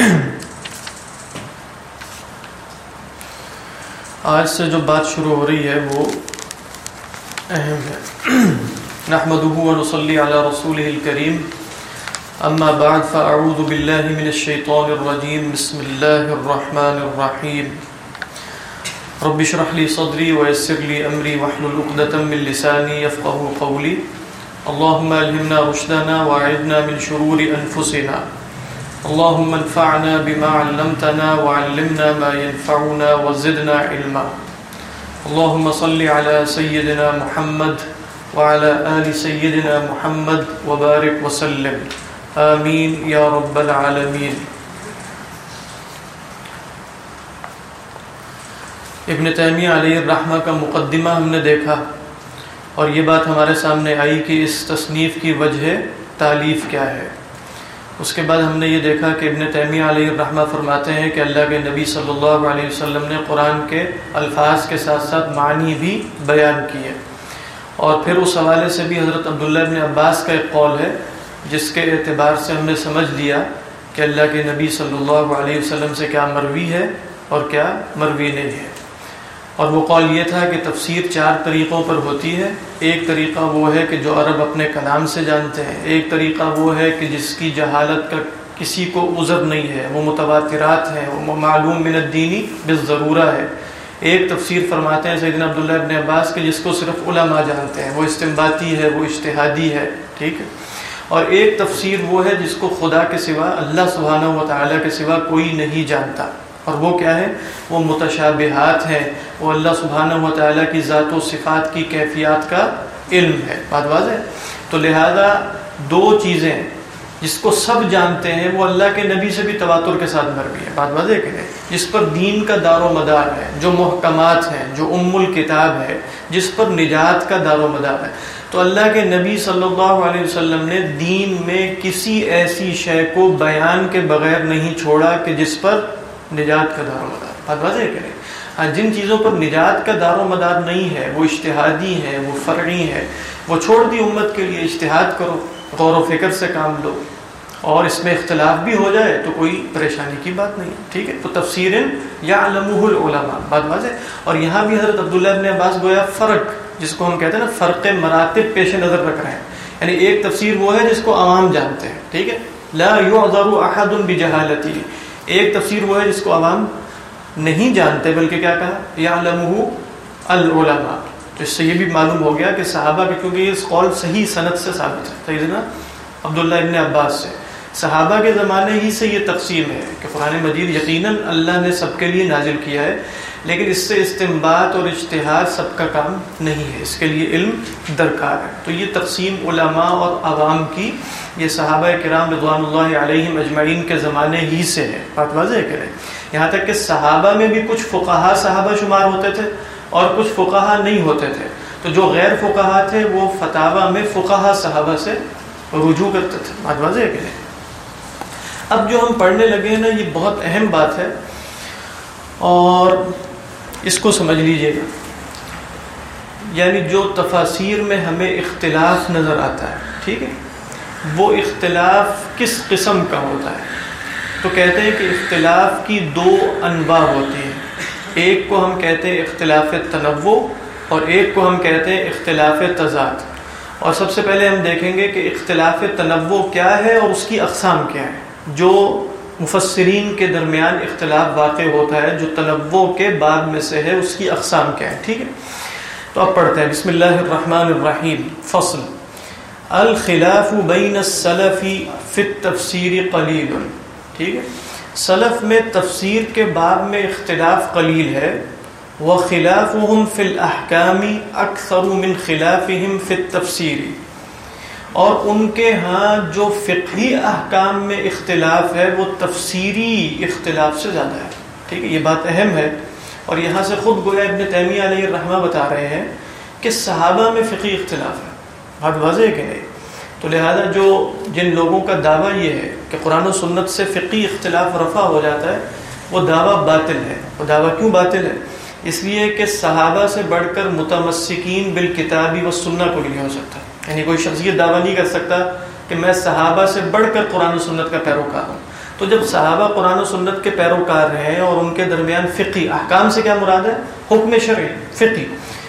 آج سے جو بات شروع ہو رہی ہے وہ اہم ہے۔ نحمده ونصلي على رسوله الكريم اما بعد، فاعوذ بالله من الشيطان الرجيم بسم الله الرحمن الرحيم رب اشرح لي صدري ويسر لي امري واحلل عقدة من لساني يفقهوا قولي اللهم الهمنا رشدنا واعذنا من شرور انفسنا۔ اللهم انفعنا بما علمتنا وعلمنا ما ينفعنا وزدنا علما. اللهم صل على سيدنا محمد وعلى آل سيدنا محمد وبارك وسلم. آمين يا رب العالمين. ابن تیمیہ علیہ الرحمہ کا مقدمہ ہم نے دیکھا اور یہ بات ہمارے سامنے آئی کہ اس تصنیف کی وجہ تعلیف کیا ہے۔ اس کے بعد ہم نے یہ دیکھا کہ ابن تیمیہ علیہ الرحمہ فرماتے ہیں کہ اللہ کے نبی صلی اللہ علیہ وسلم نے قرآن کے الفاظ کے ساتھ ساتھ معنی بھی بیان کیے۔ اور پھر اس حوالے سے بھی حضرت عبداللہ ابن عباس کا ایک قول ہے، جس کے اعتبار سے ہم نے سمجھ لیا کہ اللہ کے نبی صلی اللہ علیہ وسلم سے کیا مروی ہے اور کیا مروی نہیں ہے۔ اور وہ قول یہ تھا کہ تفسیر چار طریقوں پر ہوتی ہے۔ ایک طریقہ وہ ہے کہ جو عرب اپنے کلام سے جانتے ہیں۔ ایک طریقہ وہ ہے کہ جس کی جہالت کا کسی کو عذر نہیں ہے۔ وہ متواترات ہیں۔ وہ معلوم من الدینی بس ضرورہ ہے۔ ایک تفسیر فرماتے ہیں سیدنا عبداللہ ابن عباس کے جس کو صرف علماء جانتے ہیں۔ وہ استمباتی ہے، وہ اشتہادی ہے۔ ٹھیک ہے؟ اور ایک تفسیر وہ ہے جس کو خدا کے سوا، اللہ سبحانہ و تعالیٰ کے سوا کوئی نہیں جانتا۔ اور وہ کیا ہے؟ وہ متشابہات ہیں۔ وہ اللہ سبحانہ و تعالیٰ کی ذات و صفات کی کیفیات کا علم ہے۔ بات واضح تو لہذا دو چیزیں جس کو سب جانتے ہیں، وہ اللہ کے نبی سے بھی تواتر کے ساتھ مروی ہے بات واضح کہ جس پر دین کا دار و مدار ہے، جو محکمات ہیں، جو ام الکتاب ہے، جس پر نجات کا دار و مدار ہے۔ تو اللہ کے نبی صلی اللہ علیہ وسلم نے دین میں کسی ایسی شے کو بیان کے بغیر نہیں چھوڑا کہ جس پر نجات کا دار و مدار۔ بات واضح کہ نہیں؟ ہاں جن چیزوں پر نجات کا دار و مدار نہیں ہے، وہ اشتہادی ہے وہ فرعی ہے وہ چھوڑ دی امت کے لیے اشتہاد کرو، غور و فکر سے کام لو۔ اور اس میں اختلاف بھی ہو جائے تو کوئی پریشانی کی بات نہیں۔ ٹھیک ہے؟ تو تفسیر یا علمہ العلماء۔ بات واضح اور یہاں بھی حضرت عبداللہ ابن عباس گویا فرق، جس کو ہم کہتے ہیں نا، فرق مراتب پیش نظر رکھ رہے ہیں۔ یعنی ایک تفسیر وہ ہے جس کو عوام جانتے ہیں۔ ٹھیک ہے؟ لا يعذر احد بجہالتی ایک تفسیر وہ ہے جس کو عوام نہیں جانتے بلکہ کیا کہا؟ یا علمہ العلماء۔ تو اس سے یہ بھی معلوم ہو گیا کہ صحابہ کے کیونکہ یہ قول صحیح صنعت سے ثابت ہے۔ سیدنا عبداللہ ابن عباس سے۔ صحابہ کے زمانے ہی سے یہ تقسیم ہے کہ قرآن مجید یقیناً اللہ نے سب کے لیے نازل کیا ہے۔ لیکن اس سے استمباد اور اشتہار سب کا کام نہیں ہے۔ اس کے لیے علم درکار ہے۔ تو یہ تقسیم علماء اور عوام کی، یہ صحابہ کرام رضوان اللہ علیہ مجمعین کے زمانے ہی سے ہے۔ بات واضح کریں یہاں تک کہ صحابہ میں بھی کچھ فقہا صحابہ شمار ہوتے تھے اور کچھ فقہا نہیں ہوتے تھے۔ تو جو غیر فقہا تھے، وہ فتح میں فقہا صحابہ سے رجوع کرتے تھے۔ بات واضح کہ اب جو ہم پڑھنے لگے ہیں نا، یہ بہت اہم بات ہے۔ اور اس کو سمجھ لیجیے۔ گا یعنی جو تفاصیر میں ہمیں اختلاف نظر آتا ہے، ٹھیک ہے؟ وہ اختلاف کس قسم کا ہوتا ہے؟ تو کہتے ہیں کہ اختلاف کی دو انواع ہوتی ہیں۔ ایک کو ہم کہتے ہیں اختلاف تنوع اور ایک کو ہم کہتے ہیں اختلاف تضاد۔ اور سب سے پہلے ہم دیکھیں گے کہ اختلاف تنوع کیا ہے اور اس کی اقسام کیا ہے جو مفسرین کے درمیان اختلاف واقع ہوتا ہے، جو تنوع کے بعد میں سے ہے، اس کی اقسام کیا ہے ٹھیک ہے؟ تو اب پڑھتے ہیں، بسم اللہ الرحمن الرحیم، فصل۔ الخلاف بین السلف فی التفسیر قلیل، ٹھیک ہے؟ سلف میں تفسیر کے باب میں اختلاف قلیل ہے۔ وخلافهم في الاحکام اکثر من خلافهم في التفسیر۔ اور ان کے ہاں جو فقہی احکام میں اختلاف ہے، وہ تفسیری اختلاف سے زیادہ ہے۔ ٹھیک ہے، یہ بات اہم ہے۔ اور یہاں سے خود گویا ابن تیمیہ علیہ الرحمہ بتا رہے ہیں کہ صحابہ میں فقہی اختلاف ہے۔ بات واضح ہے کہ نہیں؟ تو لہذا جو جن لوگوں کا دعویٰ یہ ہے کہ قرآن و سنت سے فقی اختلاف رفع ہو جاتا ہے، وہ دعویٰ باطل ہے۔ وہ دعویٰ کیوں باطل ہے؟ اس لیے کہ صحابہ سے بڑھ کر متمسکین بالکتابی و سننا کو نہیں ہو سکتا۔ یعنی کوئی شخص یہ دعویٰ نہیں کر سکتا کہ میں صحابہ سے بڑھ کر قرآن و سنت کا پیروکار ہوں۔ تو جب صحابہ قرآن و سنت کے پیروکار ہیں اور ان کے درمیان فقی احکام سے کیا مراد ہے؟ حکم شرعی فقی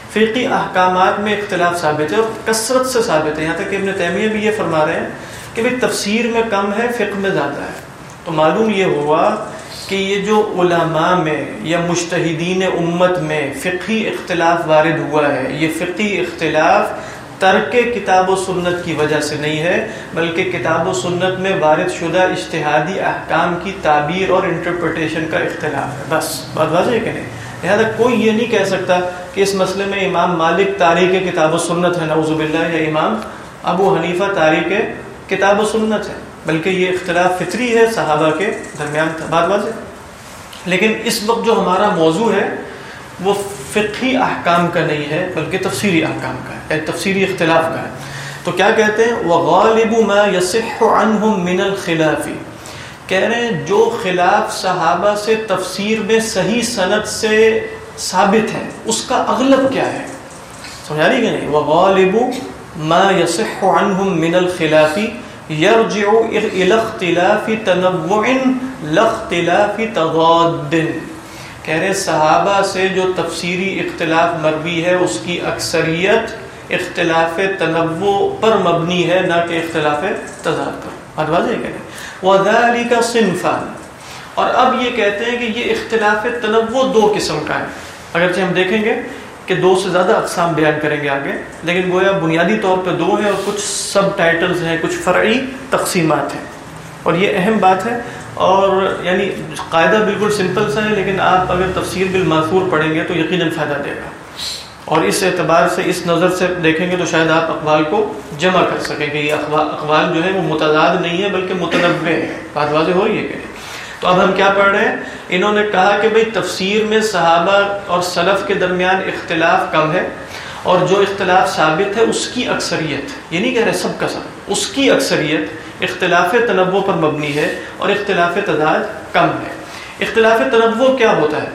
فقی احکامات میں اختلاف ثابت ہے اور کثرت سے ثابت ہے۔ یہاں تک کہ ابن تیمیہ بھی یہ فرما رہے ہیں کہ بھائی تفسیر میں کم ہے، فقہ میں زیادہ ہے۔ تو معلوم یہ ہوا کہ یہ جو علماء میں یا مشتحدین امت میں فقی اختلاف وارد ہوا ہے، یہ فقی اختلاف ترک کتاب و سنت کی وجہ سے نہیں ہے، بلکہ کتاب و سنت میں وارد شدہ اشتہادی احکام کی تعبیر اور انٹرپریٹیشن کا اختلاف ہے۔ بس، بات واضح کہ نہیں؟ لہٰذا کوئی یہ نہیں کہہ سکتا کہ اس مسئلے میں امام مالک تاریخ کتاب و سنت ہے، نعوذ باللہ، یا امام ابو حنیفہ تاریخ کتاب و سنت ہے۔ بلکہ یہ اختلاف فطری ہے صحابہ کے درمیان۔ تھا بات واضح لیکن اس وقت جو ہمارا موضوع ہے وہ فقہی احکام کا نہیں ہے، بلکہ تفسیری احکام کا ہے یعنی تفسیری اختلاف کا ہے۔ تو کیا کہتے ہیں؟ وہ غالب ما یسح عنہم من الخلافی کہہ رہے ہیں، جو خلاف صحابہ سے تفسیر میں صحیح صنعت سے ثابت ہے، اس کا اغلب کیا ہے؟ سمجھا رہی کہ نہیں؟ وہ غالب ما یسح عنہم من الخلافی یرجع الى اختلاف تنوع لاختلاف تضاد۔ کہہ رہے صحابہ سے جو تفسیری اختلاف مروی ہے، اس کی اکثریت اختلاف تنوع پر مبنی ہے، نہ کہ اختلاف تضاد پر۔ بات واضح کہہ رہے وَذَلِكَ صِنفان۔ اور اب یہ کہتے ہیں کہ یہ اختلاف تنوع دو قسم کا ہے۔ اگرچہ ہم دیکھیں گے کہ دو سے زیادہ اقسام بیان کریں گے آگے، لیکن گویا بنیادی طور پہ دو ہیں اور کچھ سب ٹائٹلز ہیں، کچھ فرعی تقسیمات ہیں۔ اور یہ اہم بات ہے اور یعنی قاعدہ بالکل سمپل سا ہے، لیکن آپ اگر تفسیر بالماثور پڑھیں گے تو یقیناً فائدہ دے گا۔ اور اس اعتبار سے، اس نظر سے دیکھیں گے تو شاید آپ اقوال کو جمع کر سکیں کہ یہ اقوال جو ہے وہ متضاد نہیں ہے بلکہ متنوع ہے بات واضح ہو رہی ہے کہ تو اب ہم کیا پڑھ رہے ہیں؟ انہوں نے کہا کہ بھئی تفسیر میں صحابہ اور سلف کے درمیان اختلاف کم ہے اور جو اختلاف ثابت ہے، اس کی اکثریت، یہ نہیں کہہ رہے سب کا سب، اس کی اکثریت اختلاف تنوع پر مبنی ہے اور اختلاف تضاد کم ہے۔ اختلاف تنوع کیا ہوتا ہے؟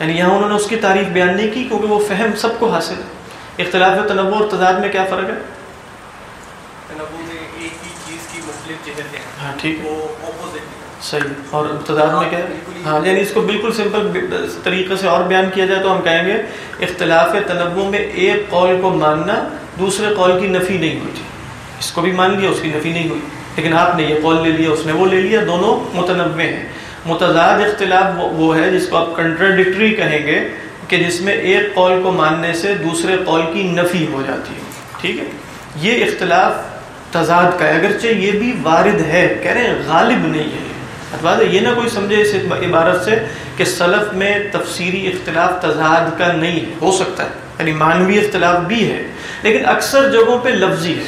یعنی یہاں انہوں نے اس کی تعریف بیان نہیں کی کیونکہ وہ فہم سب کو حاصل ہے۔ اختلاف تنوع اور تضاد میں کیا فرق ہے؟ ہاں ٹھیک۔ صحیح۔ اور تضاد میں کیا؟ ہاں یعنی اس کو بالکل سمپل طریقے سے اور بیان کیا جائے تو ہم کہیں گے اختلاف تنوع میں ایک قول کو ماننا دوسرے قول کی نفی نہیں ہوئی تھی اس کو بھی مان لیا اس کی نفی نہیں ہوئی۔ لیکن آپ نے یہ قول لے لیا، اس نے وہ لے لیا، دونوں متنوع ہیں۔ متضاد اختلاف وہ ہے جس کو آپ کنٹراڈکٹری کہیں گے کہ جس میں ایک قول کو ماننے سے دوسرے قول کی نفی ہو جاتی ہے۔ ٹھیک ہے؟ یہ اختلاف تضاد کا ہے۔ اگرچہ یہ بھی وارد ہے، کہہ رہے ہیں غالب نہیں ہے۔ اتواد یہ نہ کوئی سمجھے اس عبارت سے کہ سلف میں تفسیری اختلاف تضاد کا نہیں ہے، ہو سکتا ہے۔ یعنی معنوی اختلاف بھی ہے، لیکن اکثر جگہوں پہ لفظی ہے۔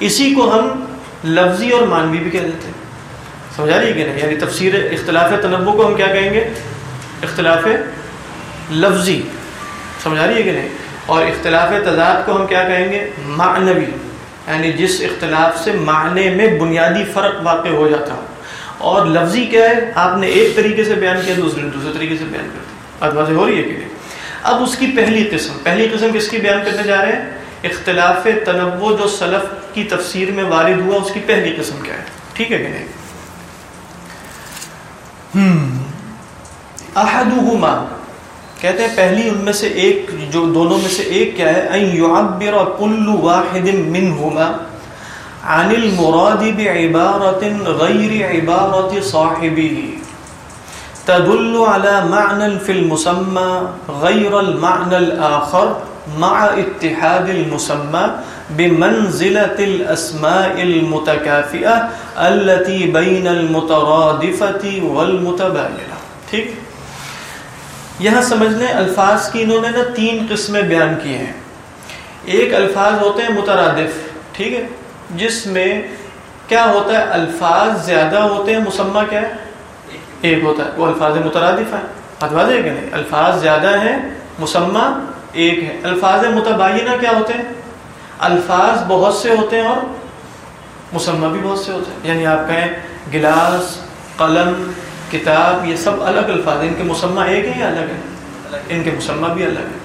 اسی کو ہم لفظی اور معنوی بھی کہہ دیتے ہیں۔ سمجھا رہی کہ نہیں؟ یعنی تفسیر اختلاف تنوع کو ہم کیا کہیں گے؟ اختلاف لفظی۔ سمجھا رہی ہے کہ نہیں؟ اور اختلاف تضاد کو ہم کیا کہیں گے؟ معنوی۔ یعنی جس اختلاف سے معنی میں بنیادی فرق واقع ہو جاتا۔ ہو اور لفظی کیا ہے؟ آپ نے ایک طریقے سے بیان کیا، دوسرے نے دوسرے طریقے سے بیان کر دیا۔ بات واضح ہو رہی ہے کہ نہیں؟ اب اس کی پہلی قسم پہلی قسم کس کی بیان کرنے جا رہے ہیں؟ اختلاف تنوع جو سلف کی تفسیر میں وارد ہوا، اس کی پہلی قسم کیا ہے؟ ٹھیک ہے کہ نہیں؟ احدہما کہتے ہیں پہلی ان میں سے ایک، جو دونوں میں سے ایک کیا ہے؟ ان يعبر كل واحد منهما عن المراد بعبارة غير عبارة صاحبه. تدل على معنى في المسمى غير المعنى الآخر. مع اتحاد المسمى بمنزلة الأسماء المتكافئة التي بين المترادفة والمتباينة. ٹھیک؟ یہاں سمجھ لیں، الفاظ کی انہوں نے نا تین قسمیں بیان کی ہیں۔ ایک الفاظ ہوتے ہیں مترادف، ٹھیک ہے؟ جس میں کیا ہوتا ہے؟ الفاظ زیادہ ہوتے ہیں مسمہ کیا ہے؟ ایک ہوتا ہے، وہ الفاظ مترادف ہیں۔ ادواز ہے کہ نہیں؟ الفاظ زیادہ ہیں مسمہ ایک ہے۔ الفاظ متباینہ کیا ہوتے ہیں؟ الفاظ بہت سے ہوتے ہیں اور مسمہ بھی بہت سے ہوتے ہیں۔ یعنی آپ کہیں گلاس، قلم، کتاب، یہ سب الگ الفاظ ہیں۔ ان کے مسمہ ایک ہیں یا الگ ہیں؟ ان کے مسمہ بھی الگ ہیں۔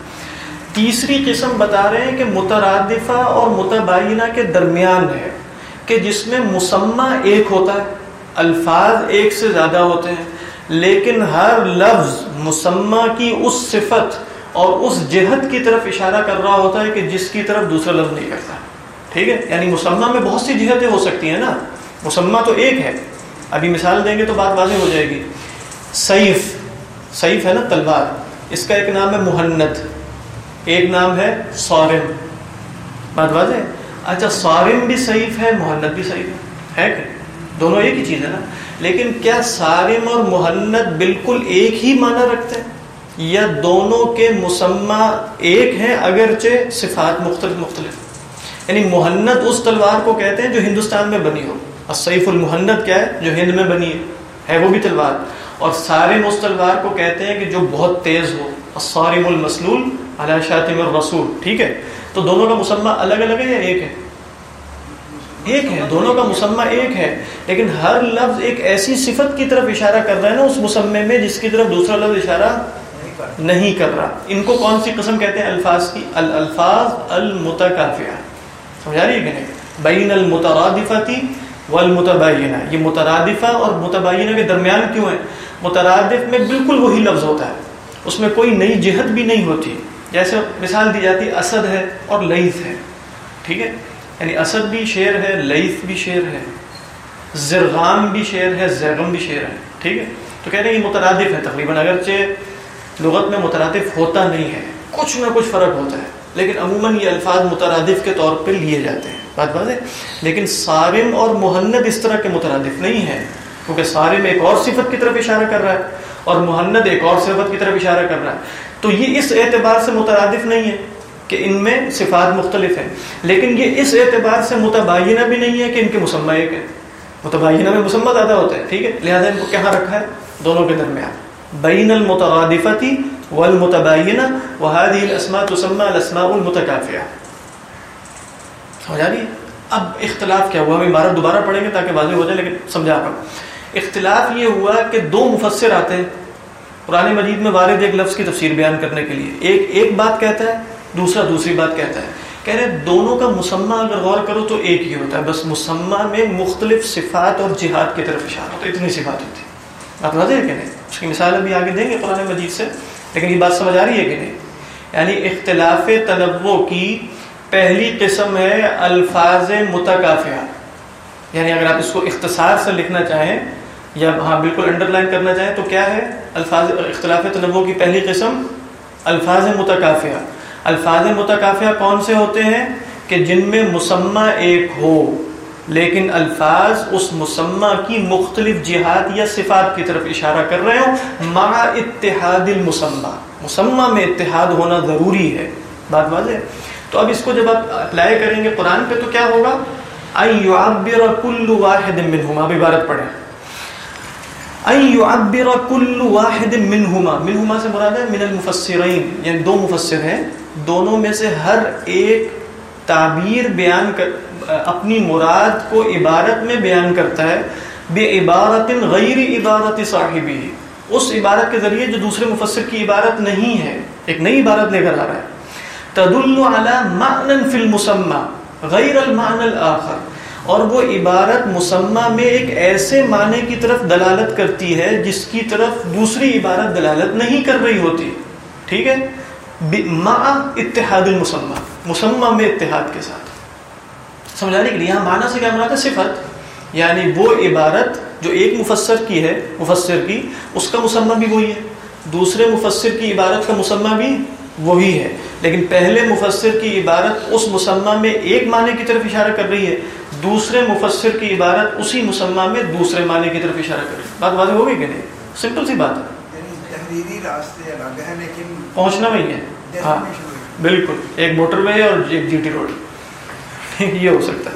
تیسری قسم بتا رہے ہیں کہ مترادفہ اور متباینہ کے درمیان ہے کہ جس میں مسمہ ایک ہوتا ہے۔ الفاظ ایک سے زیادہ ہوتے ہیں، لیکن ہر لفظ مسمہ کی اس صفت اور اس جہت کی طرف اشارہ کر رہا ہوتا ہے کہ جس کی طرف دوسرا لفظ نہیں کرتا۔ ٹھیک ہے؟ یعنی مسمہ میں بہت سی جہتیں ہو سکتی ہیں نا۔ مسمہ تو ایک ہے۔ ابھی مثال دیں گے تو بات واضح ہو جائے گی۔ سیف سیف ہے نا تلوار۔ اس کا ایک نام ہے محنت ایک نام ہے سورم بات واضح اچھا سورم بھی سیف ہے محنت بھی سیف ہے۔ کہ؟ دونوں ایک ہی چیز ہے نا۔ لیکن کیا سارم اور محنت بالکل ایک ہی معنی رکھتے ہیں؟ یا دونوں کے مسمہ ایک ہیں اگرچہ صفات مختلف مختلف یعنی محنت اس تلوار کو کہتے ہیں جو ہندوستان میں بنی ہو۔ اور سیف المحنت کیا ہے؟ جو ہند میں بنی ہے۔ ہے وہ بھی تلوار۔ اور سارم اس تلوار کو کہتے ہیں کہ جو بہت تیز ہو۔ سارم المسلول علی شاطم الرسول۔ ٹھیک ہے؟ تو دونوں کا مسمہ الگ الگ ہے یا ایک ہے؟ ایک ہے۔ دونوں کا مسمہ ایک ہے۔ لیکن ہر لفظ ایک ایسی صفت کی طرف اشارہ کر رہا ہے نا اس مسمے میں، جس کی طرف دوسرا لفظ اشارہ نہیں کر رہا۔ ان کو کون سی قسم کہتے ہیں؟ الفاظ کی۔ الفاظ المتکافیہ۔ سمجھا رہی ہے کہ نہیں؟ بین المترادفتی والمتبینہ یہ مترادفہ اور متبینہ کے درمیان کیوں ہے؟ مترادف میں بالکل وہی لفظ ہوتا ہے۔ اس میں کوئی نئی جہت بھی نہیں ہوتی۔ جیسے مثال دی جاتی اسد ہے اور لئیث ہے۔ ٹھیک ہے؟ یعنی اسد بھی شعر ہے لئیث بھی شعر ہے۔ زرغام بھی شعر ہے زیغم بھی شعر ہے۔ ٹھیک ہے؟ تو کہتے ہیں یہ مترادف ہے تقریباً۔ اگرچہ لغت میں مترادف ہوتا نہیں ہے۔ کچھ نہ کچھ فرق ہوتا ہے۔ لیکن عموماً یہ الفاظ مترادف کے طور پہ لیے جاتے ہیں۔ بات بات ہے۔ لیکن سارم اور محنت اس طرح کے مترادف نہیں ہے کیونکہ سارم ایک اور صفت کی طرف اشارہ کر رہا ہے اور محنت ایک اور صفت کی طرف اشارہ کر رہا ہے۔ تو یہ اس اعتبار سے مترادف نہیں ہے کہ ان میں صفات مختلف ہیں۔ لیکن یہ اس اعتبار سے متبینہ بھی نہیں ہے کہ ان کے مسمہ ایک ہے متبینہ میں مسمہ زیادہ ہوتا ہے ٹھیک ہے؟ لہٰذا ان کو کہاں رکھا ہے؟ دونوں کے درمیان۔ بین المترادفتی والمتبینہ، وهذه الاسماء تسمى الاسماء المتکافیہ سمجھا رہی اب اختلاف کیا ہوا؟ ہم عبارت دوبارہ پڑھیں گے تاکہ واضح ہو جائے، لیکن سمجھا کر اختلاف یہ ہوا کہ دو مفسر آتے ہیں۔ قرآن مجید میں وارد ایک لفظ کی تفسیر بیان کرنے کے لیے۔ ایک ایک بات کہتا ہے، دوسرا دوسری بات کہتا ہے۔ کہہ رہے دونوں کا مسمہ اگر غور کرو تو ایک ہی ہوتا ہے۔ بس مسمہ میں مختلف صفات اور جہاد کی طرف اشارہ ہوتا ہے، اتنی صفات ہوتی بات واضح ہے کہ نہیں۔ اس کی مثال ابھی آگے دیں گے قرآن مجید سے، لیکن یہ بات سمجھ آ رہی ہے کہ نہیں۔ یعنی اختلاف تنوع کی پہلی قسم ہے الفاظ متکافیہ۔ یعنی اگر آپ اس کو اختصار سے لکھنا چاہیں یا ہاں بالکل انڈر لائن کرنا چاہیں تو کیا ہے؟ الفاظ، اختلاف تنوع کی پہلی قسم الفاظ متکافیہ۔ الفاظ متکافیہ کون سے ہوتے ہیں؟ کہ جن میں مسمہ ایک ہو۔ لیکن الفاظ اس مسمہ کی مختلف جہاد یا صفات کی طرف اشارہ کر رہے ہوں، مع اتحاد المسمہ۔ مسمہ میں اتحاد ہونا ضروری ہے۔ بات واضح تو اب اس کو جب آپ اپلائی کریں گے قرآن پہ تو کیا ہوگا؟ ان يعبر كل واحد منهما عبارت پڑھیں۔ ان يعبر كل واحد منهما منهما سے مراد ہے من المفسرین یعنی دو مفسر ہیں۔ دونوں میں سے ہر ایک تعبیر بیان کر اپنی مراد کو عبارت میں بیان کرتا ہے بے عبارت غیر عبارت صاحبی۔ اس عبارت کے ذریعے جو دوسرے مفسر کی عبارت نہیں ہے، ایک نئی عبارت لے کر آ رہا ہے۔ تدل على معنى في المسمى، غیر المعنى الاخر۔ اور وہ عبارت مسمہ میں ایک ایسے معنی کی طرف دلالت کرتی ہے، جس کی طرف دوسری عبارت دلالت نہیں کر رہی ہوتی۔ ٹھیک ہے؟ مع اتحاد المسمہ مسمہ میں اتحاد کے ساتھ۔ سمجھانے کے لیے یہاں معنی سے کیا مراد ہے صفت یعنی وہ عبارت جو ایک مفسر کی ہے مفسر کی اس کا مسمہ بھی وہی ہے۔ دوسرے مفسر کی عبارت کا مسمہ بھی وہی ہے۔ لیکن پہلے مفسر کی عبارت اس مسمہ میں ایک معنی کی طرف اشارہ کر رہی ہے۔ دوسرے مفسر کی عبارت اسی مسمہ میں دوسرے معنی کی طرف اشارہ کر رہی ہے۔ بات واضح ہوگی کہ نہیں؟ سمپل سی بات ہے۔ پہنچنا وہی ہے۔ ہاں بالکل۔ ایک موٹر وے اور ایک جی ٹی روڈ۔ یہ ہو سکتا ہے۔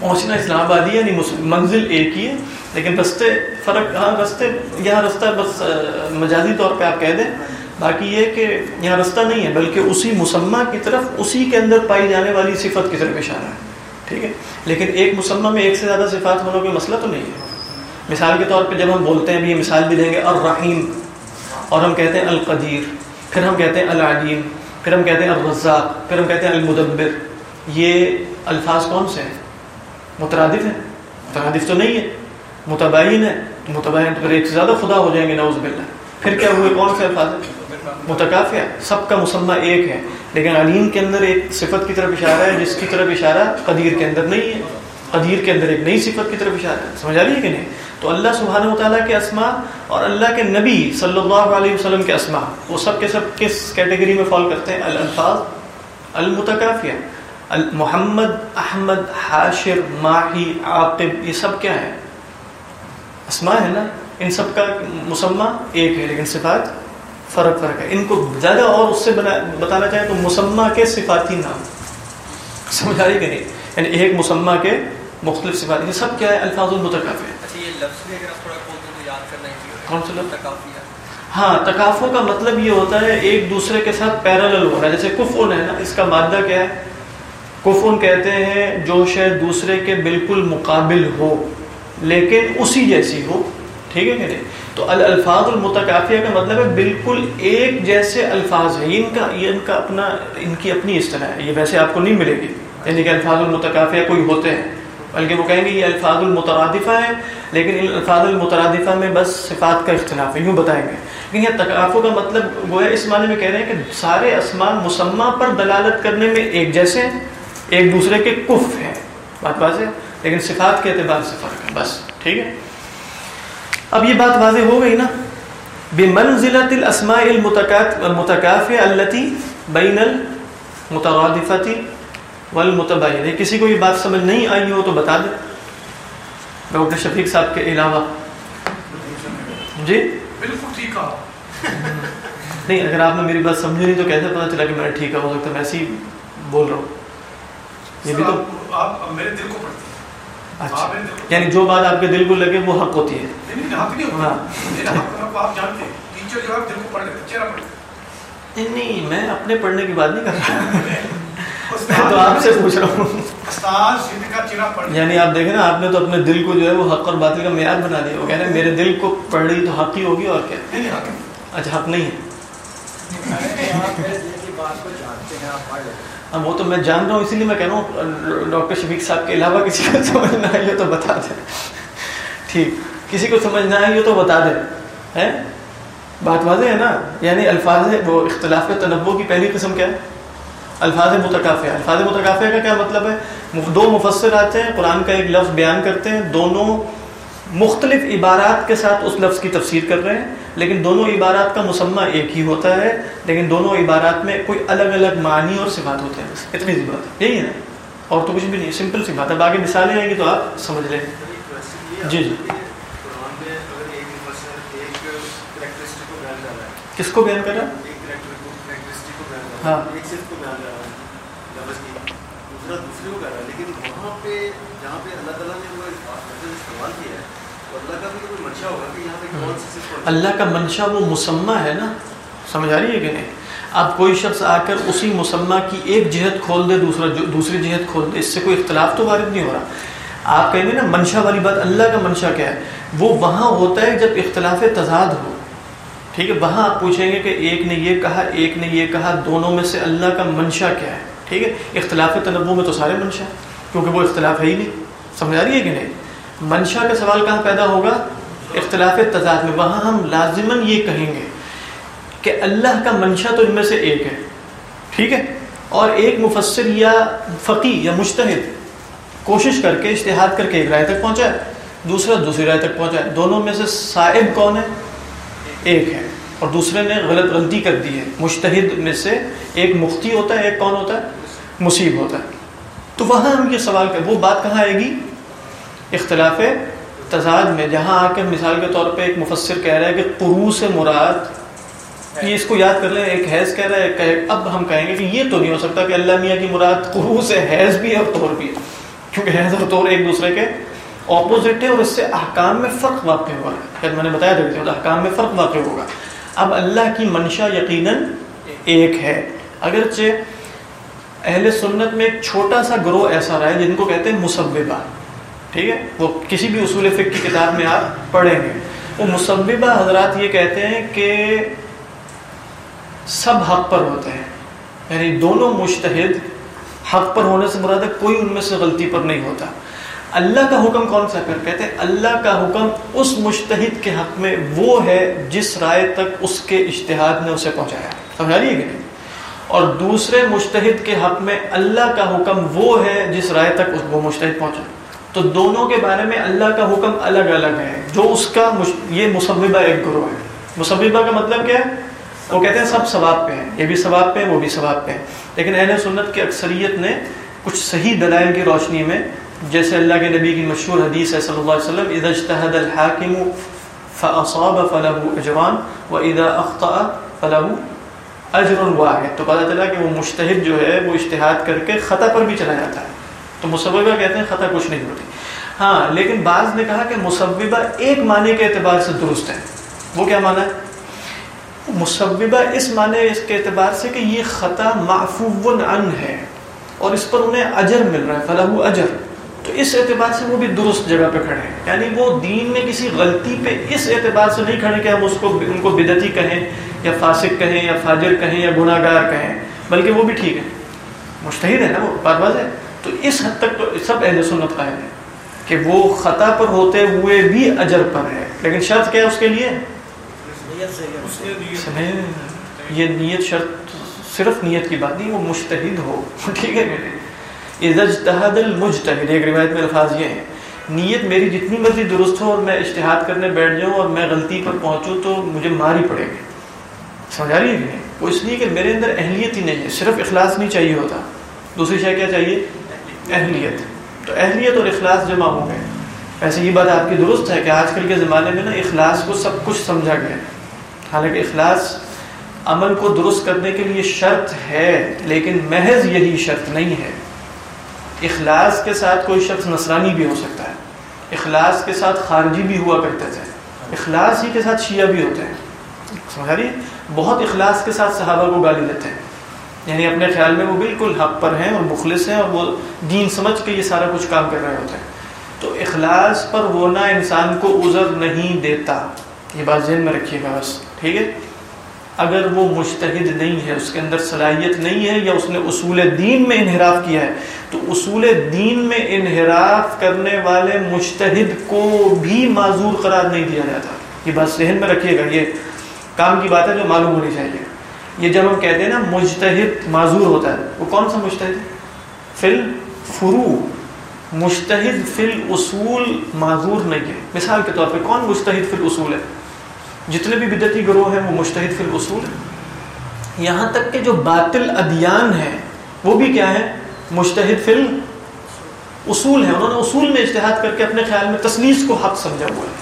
پہنچنا اسلام آباد ہی یعنی منزل ایک ہی ہے، لیکن رستے فرق ہاں رستے، یہاں رستہ بس مجازی طور پہ آپ کہہ دیں۔ باقی یہ کہ یہاں رستہ نہیں ہے، بلکہ اسی مسمہ کی طرف، اسی کے اندر پائی جانے والی صفت کی طرف اشارہ ہے۔ ٹھیک ہے؟ لیکن ایک مسمہ میں ایک سے زیادہ صفات ہونا کوئی مسئلہ تو نہیں ہے۔ مثال کے طور پہ جب ہم بولتے ہیں، بھی یہ مثال بھی دیں گے، الرحیم۔ اور ہم کہتے ہیں القدیر۔ پھر ہم کہتے ہیں العلیم۔ پھر ہم کہتے ہیں الرزاق پھر ہم کہتے ہیں المدبر۔ یہ الفاظ کون سے ہیں؟ مترادف ہیں؟ مترادف تو نہیں ہے متبین ہے تو تو پھر ایک سے زیادہ خدا ہو جائیں گے، نعوذ باللہ۔ پھر کیا ہوئے؟ کون سے الفاظ ہیں؟ متکافیہ۔ سب کا مسمہ ایک ہے، لیکن علیم کے اندر ایک صفت کی طرف اشارہ ہے، جس کی طرف اشارہ قدیر کے اندر نہیں ہے۔ قدیر کے اندر ایک نئی صفت کی طرف اشارہ ہے۔ سمجھ آ رہی ہے کہ نہیں؟ تو اللہ سبحانہ و تعالیٰ کے اسما اور اللہ کے نبی صلی اللہ علیہ وسلم کے اسما وہ سب کے سب کس کیٹیگری میں فال کرتے ہیں؟ الفاظ المتکافیہ۔ محمد، احمد، حاشر، ماہی، عاقب، یہ سب کیا ہے اسما ہے نا؟ ان سب کا مسمہ ایک ہے، لیکن صفات فرق فرق ہے۔ ان کو زیادہ اور اس سے بتانا چاہیں تو مسمہ کے صفاتی نام۔ سمجھ رہی کہ نہیں؟ یعنی ایک مسمہ کے مختلف صفات۔ یہ سب کیا ہے الفاظ المتکاف کون سا لفظ؟ ہاں تکافوں کا مطلب یہ ہوتا ہے ایک دوسرے کے ساتھ پیرالل ہو رہا ہے جیسے کفون ہے نا اس کا مادہ کیا ہے؟ کفون کہتے ہیں جو شاید دوسرے کے بالکل مقابل ہو لیکن اسی جیسی ہو ٹھیک ہے کہ نہیں؟ تو الفاظ المتکافیہ کا مطلب ہے بالکل ایک جیسے الفاظ ہیں ان کا یہ ان کا اپنا ان کی اپنی اصطلاح ہے یہ ویسے آپ کو نہیں ملے گی۔ یعنی کہ الفاظ المتکافیہ کوئی ہوتے ہیں۔ بلکہ وہ کہیں گے یہ الفاظ المترادفہ ہے لیکن ان الفاظ المترادفہ میں بس صفات کا اختلاف ہے، یوں بتائیں گے۔ لیکن یہ تکافوں کا مطلب وہ ہے اس معنی میں کہہ رہے ہیں کہ سارے اسمان مسمہ پر دلالت کرنے میں ایک جیسے ہیں، ایک دوسرے کے کف ہیں۔ بات بات ہے؟ لیکن صفات کے اعتبار سے فرق ہے۔ بس، ٹھیک ہے؟ اب یہ بات واضح ہو گئی نا؟ بے بمنزلت الاسماء المتکافیہ التي بین المترادفتی والمتبین کسی کو یہ بات سمجھ نہیں آئی ہو تو بتا دیں ڈاکٹر شفیق صاحب کے علاوہ۔ جی؟ بالکل ٹھیک نہیں اگر آپ نے میری بات سمجھی نہیں تو کیسے پتا چلا کہ میں ٹھیک ہو سکتا میں ایسے ہی بول رہا ہوں۔ یہ بھی تو آپ میرے دل کو پڑھتے اچھا۔ یعنی جو بات آپ کے دل کو لگے وہ حق ہوتی ہے۔ نہیں میں اپنے پڑھنے کی بات نہیں کر رہا۔ تو آپ سے پوچھ رہا ہوں یعنی آپ دیکھیں نا آپ نے تو اپنے دل کو جو ہے وہ حق اور باطل کا معیار بنا دیا۔ وہ کہہ رہے ہیں میرے دل کو پڑھ رہی تو حق ہی ہوگی اور کیا؟ اچھا حق نہیں ہے۔ ہاں وہ تو میں جان رہا ہوں اسی لیے میں کہہ رہا ہوں ڈاکٹر شفیق صاحب کے علاوہ کسی کو سمجھ نہ آئی ہو تو بتا دیں۔ ٹھیک۔ کسی کو سمجھ نہ آئی ہو تو بتا دیں۔ بات واضح ہے نا؟ یعنی الفاظ وہ اختلاف تنوع کی پہلی قسم کیا ہے؟ الفاظ متکافیہ الفاظ متکافیہ کا کیا مطلب ہے؟ دو مفسر آتے ہیں قرآن کا ایک لفظ بیان کرتے ہیں دونوں مختلف عبارات کے ساتھ اس لفظ کی تفسیر کر رہے ہیں لیکن دونوں عبارات کا مسمہ ایک ہی ہوتا ہے لیکن دونوں عبارات میں کوئی الگ الگ معنی اور صفات ہوتے ہیں۔ اتنی سی بات یہی ہے۔ نا اور تو کچھ بھی نہیں سمپل سی بات ہے۔ باقی مثالیں آئیں گی تو آپ سمجھ لیں۔ جی جی۔ کس کو بیان کر رہا ہے؟ ہاں۔ لیکن وہاں پہ جہاں پہ اللہ تعالیٰ نے وہ استعمال کیا ہے اللہ کا منشا وہ مسمہ ہے نا؟ سمجھ آ رہی ہے کہ نہیں؟ اب کوئی شخص آ کر اسی مسمہ کی ایک جہت کھول دے، دوسرا دوسری جہت کھول دے، اس سے کوئی اختلاف تو وارد نہیں ہو رہا۔ آپ کہیں گے نا، منشا والی بات اللہ کا منشا کیا ہے؟ وہ وہاں ہوتا ہے جب اختلاف تضاد ہو۔ ٹھیک ہے، وہاں آپ پوچھیں گے کہ ایک نے یہ کہا، ایک نے یہ کہا، دونوں میں سے اللہ کا منشا کیا ہے؟ ٹھیک ہے، اختلاف تنوع میں تو سارے منشا کیونکہ وہ اختلاف ہے ہی نہیں۔ سمجھ آ رہی ہے کہ نہیں؟ منشا کا سوال کہاں پیدا ہوگا؟ اختلاف تضاد میں۔ وہاں ہم لازماً یہ کہیں گے کہ اللہ کا منشا تو ان میں سے ایک ہے، ٹھیک ہے؟ اور ایک مفسر یا فقی یا مشتحد کوشش کر کے، اشتہاد کر کے ایک رائے تک پہنچا ہے، دوسرا دوسری رائے تک پہنچا ہے۔ دونوں میں سے صاحب کون ہے؟ ایک ہے اور دوسرے نے غلط غلطی کر دی ہے۔ مشتحد میں سے ایک مفتی ہوتا ہے، ایک کون ہوتا ہے؟ مصیب ہوتا ہے۔ تو وہاں ہم یہ سوال کر، وہ بات کہاں آئے گی؟ اختلاف تضاد میں، جہاں آ کے مثال کے طور پہ ایک مفسر کہہ رہا ہے کہ قرو سے مراد، یہ اس کو یاد کر لیں، ایک حیض کہہ رہا ہے اب ہم کہیں گے کہ یہ تو نہیں ہو سکتا کہ اللہ میاں کی مراد قرو سے حیض بھی ہے اور طور بھی ہے۔ کیونکہ حیض اور طور ایک دوسرے کے اپوزٹ ہے اور اس سے احکام میں فرق واقع ہوا ہے۔ میں نے بتایا تھا احکام میں فرق واقع ہوگا۔ اب اللہ کی منشا یقیناً ایک ہے۔ اگرچہ اہل سنت میں ایک چھوٹا سا گروہ ایسا رہا ہے جن کو کہتے ہیں مصوبہ ٹھیک ہے؟ وہ کسی بھی اصول فکر کی کتاب میں آپ پڑھیں گے۔ وہ مصوبہ حضرات یہ کہتے ہیں کہ سب حق پر ہوتے ہیں۔ یعنی دونوں مشتحد حق پر ہونے سے مراد ہے، کوئی ان میں سے غلطی پر نہیں ہوتا۔ اللہ کا حکم کون سا پھر کہتے ہیں؟ اللہ کا حکم اس مشتحد کے حق میں وہ ہے جس رائے تک اس کے اشتہاد نے اسے پہنچایا۔ سمجھا رہی ہے کہ نہیں؟ اور دوسرے مشتحد کے حق میں اللہ کا حکم وہ ہے جس رائے تک وہ مشتحد پہنچا۔ تو دونوں کے بارے میں اللہ کا حکم الگ الگ ہے۔ جو اس کا مش... یہ مصوبہ ایک گروہ ہے۔ مصوبہ کا مطلب کیا ہے؟ وہ کہتے ہیں سب ثواب پہ ہیں۔ یہ بھی ثواب پہ ہیں، وہ بھی ثواب پہ ہیں۔ لیکن اہل سنت کی اکثریت نے کچھ صحیح دلائل کی روشنی میں جیسے اللہ کے نبی کی مشہور حدیث ہے صلی اللہ علیہ وسلم، اذا اجتهد الحاکم فاصاب فله اجران واذا اخطا فله اجر واحد. تو پتہ چلا کہ وہ مجتہد جو ہے، وہ اجتہاد کر کے خطا پر بھی چلا جاتا ہے۔ تو مصوبہ کہتے ہیں خطا کچھ نہیں ہوتی۔ ہاں لیکن بعض نے کہا کہ مصوبہ ایک معنی کے اعتبار سے درست ہے۔ وہ کیا معنی ہے؟ مصوبہ اس معنی اس کے اعتبار سے کہ یہ خطا معفو عن ہے اور اس پر انہیں اجر مل رہا ہے فلاح اجر۔ تو اس اعتبار سے وہ بھی درست جگہ پہ کھڑے ہیں۔ یعنی وہ دین میں کسی غلطی پہ اس اعتبار سے نہیں کھڑے کہ ہم اس کو ان کو بدتی کہیں یا فاسق کہیں یا فاجر کہیں یا گناہ گار کہیں، بلکہ وہ بھی ٹھیک ہے۔ مشتحد ہے نا وہ، بات باز ہے۔ تو اس حد تک تو سب اہل سنت قائم ہے کہ وہ خطا پر ہوتے ہوئے بھی اجر پر ہے۔ لیکن شرط کیا ہے اس کے لیے؟ یہ نیت شرط صرف نیت کی بات نہیں، وہ مشتحد ہو۔ ٹھیک ہے میرے اجتہاد المجتہد، ایک روایت میں الفاظ یہ ہیں، نیت میری جتنی مرضی درست ہو اور میں اشتہاد کرنے بیٹھ جاؤں اور میں غلطی پر پہنچوں تو مجھے مار ہی پڑے گی۔ سمجھا رہی ہے وہ اس لیے کہ میرے اندر اہلیت ہی نہیں ہے، صرف اخلاص نہیں چاہیے ہوتا۔ دوسری شے کیا چاہیے؟ اہلیت۔ تو اہلیت اور اخلاص جمع ہو گئے۔ ویسے یہ بات آپ کی درست ہے کہ آج کل کے زمانے میں نا اخلاص کو سب کچھ سمجھا گیا حالانکہ اخلاص عمل کو درست کرنے کے لیے شرط ہے، لیکن محض یہی شرط نہیں ہے۔ اخلاص کے ساتھ کوئی شخص نصرانی بھی ہو سکتا ہے۔ اخلاص کے ساتھ خارجی بھی ہوا کرتے تھے۔ اخلاص ہی کے ساتھ شیعہ بھی ہوتے ہیں۔ سمجھا رہی بہت اخلاص کے ساتھ صحابہ کو گالی دیتے ہیں۔ یعنی اپنے خیال میں وہ بالکل حق پر ہیں اور مخلص ہیں اور وہ دین سمجھ کے یہ سارا کچھ کام کر رہے ہوتے ہیں۔ تو اخلاص پر ہونا انسان کو عذر نہیں دیتا۔ یہ بات ذہن میں رکھیے گا بس۔ ٹھیک ہے؟ اگر وہ مشتحد نہیں ہے، اس کے اندر صلاحیت نہیں ہے یا اس نے اصول دین میں انحراف کیا ہے، تو اصول دین میں انحراف کرنے والے مشتحد کو بھی معذور قرار نہیں دیا جاتا یہ بات ذہن میں رکھیے گا، یہ کام کی بات ہے جو معلوم ہونی چاہیے۔ یہ جب ہم کہتے ہیں نا مجتہد معذور ہوتا ہے، وہ کون سا مشتحد فل فرو مشتحد فل اصول معذور نہیں ہے۔ مثال کے طور پہ کون مشتحد فل اصول ہے؟ جتنے بھی بدتی گروہ ہیں، وہ مشتحد فی الاصول ہیں۔ یہاں تک کہ جو باطل ادیان ہیں، وہ بھی کیا ہے مشتحد فی اصول ہیں۔ انہوں نے اصول میں اجتہاد کر کے اپنے خیال میں تصنیف کو حق سمجھا ہوا ہے۔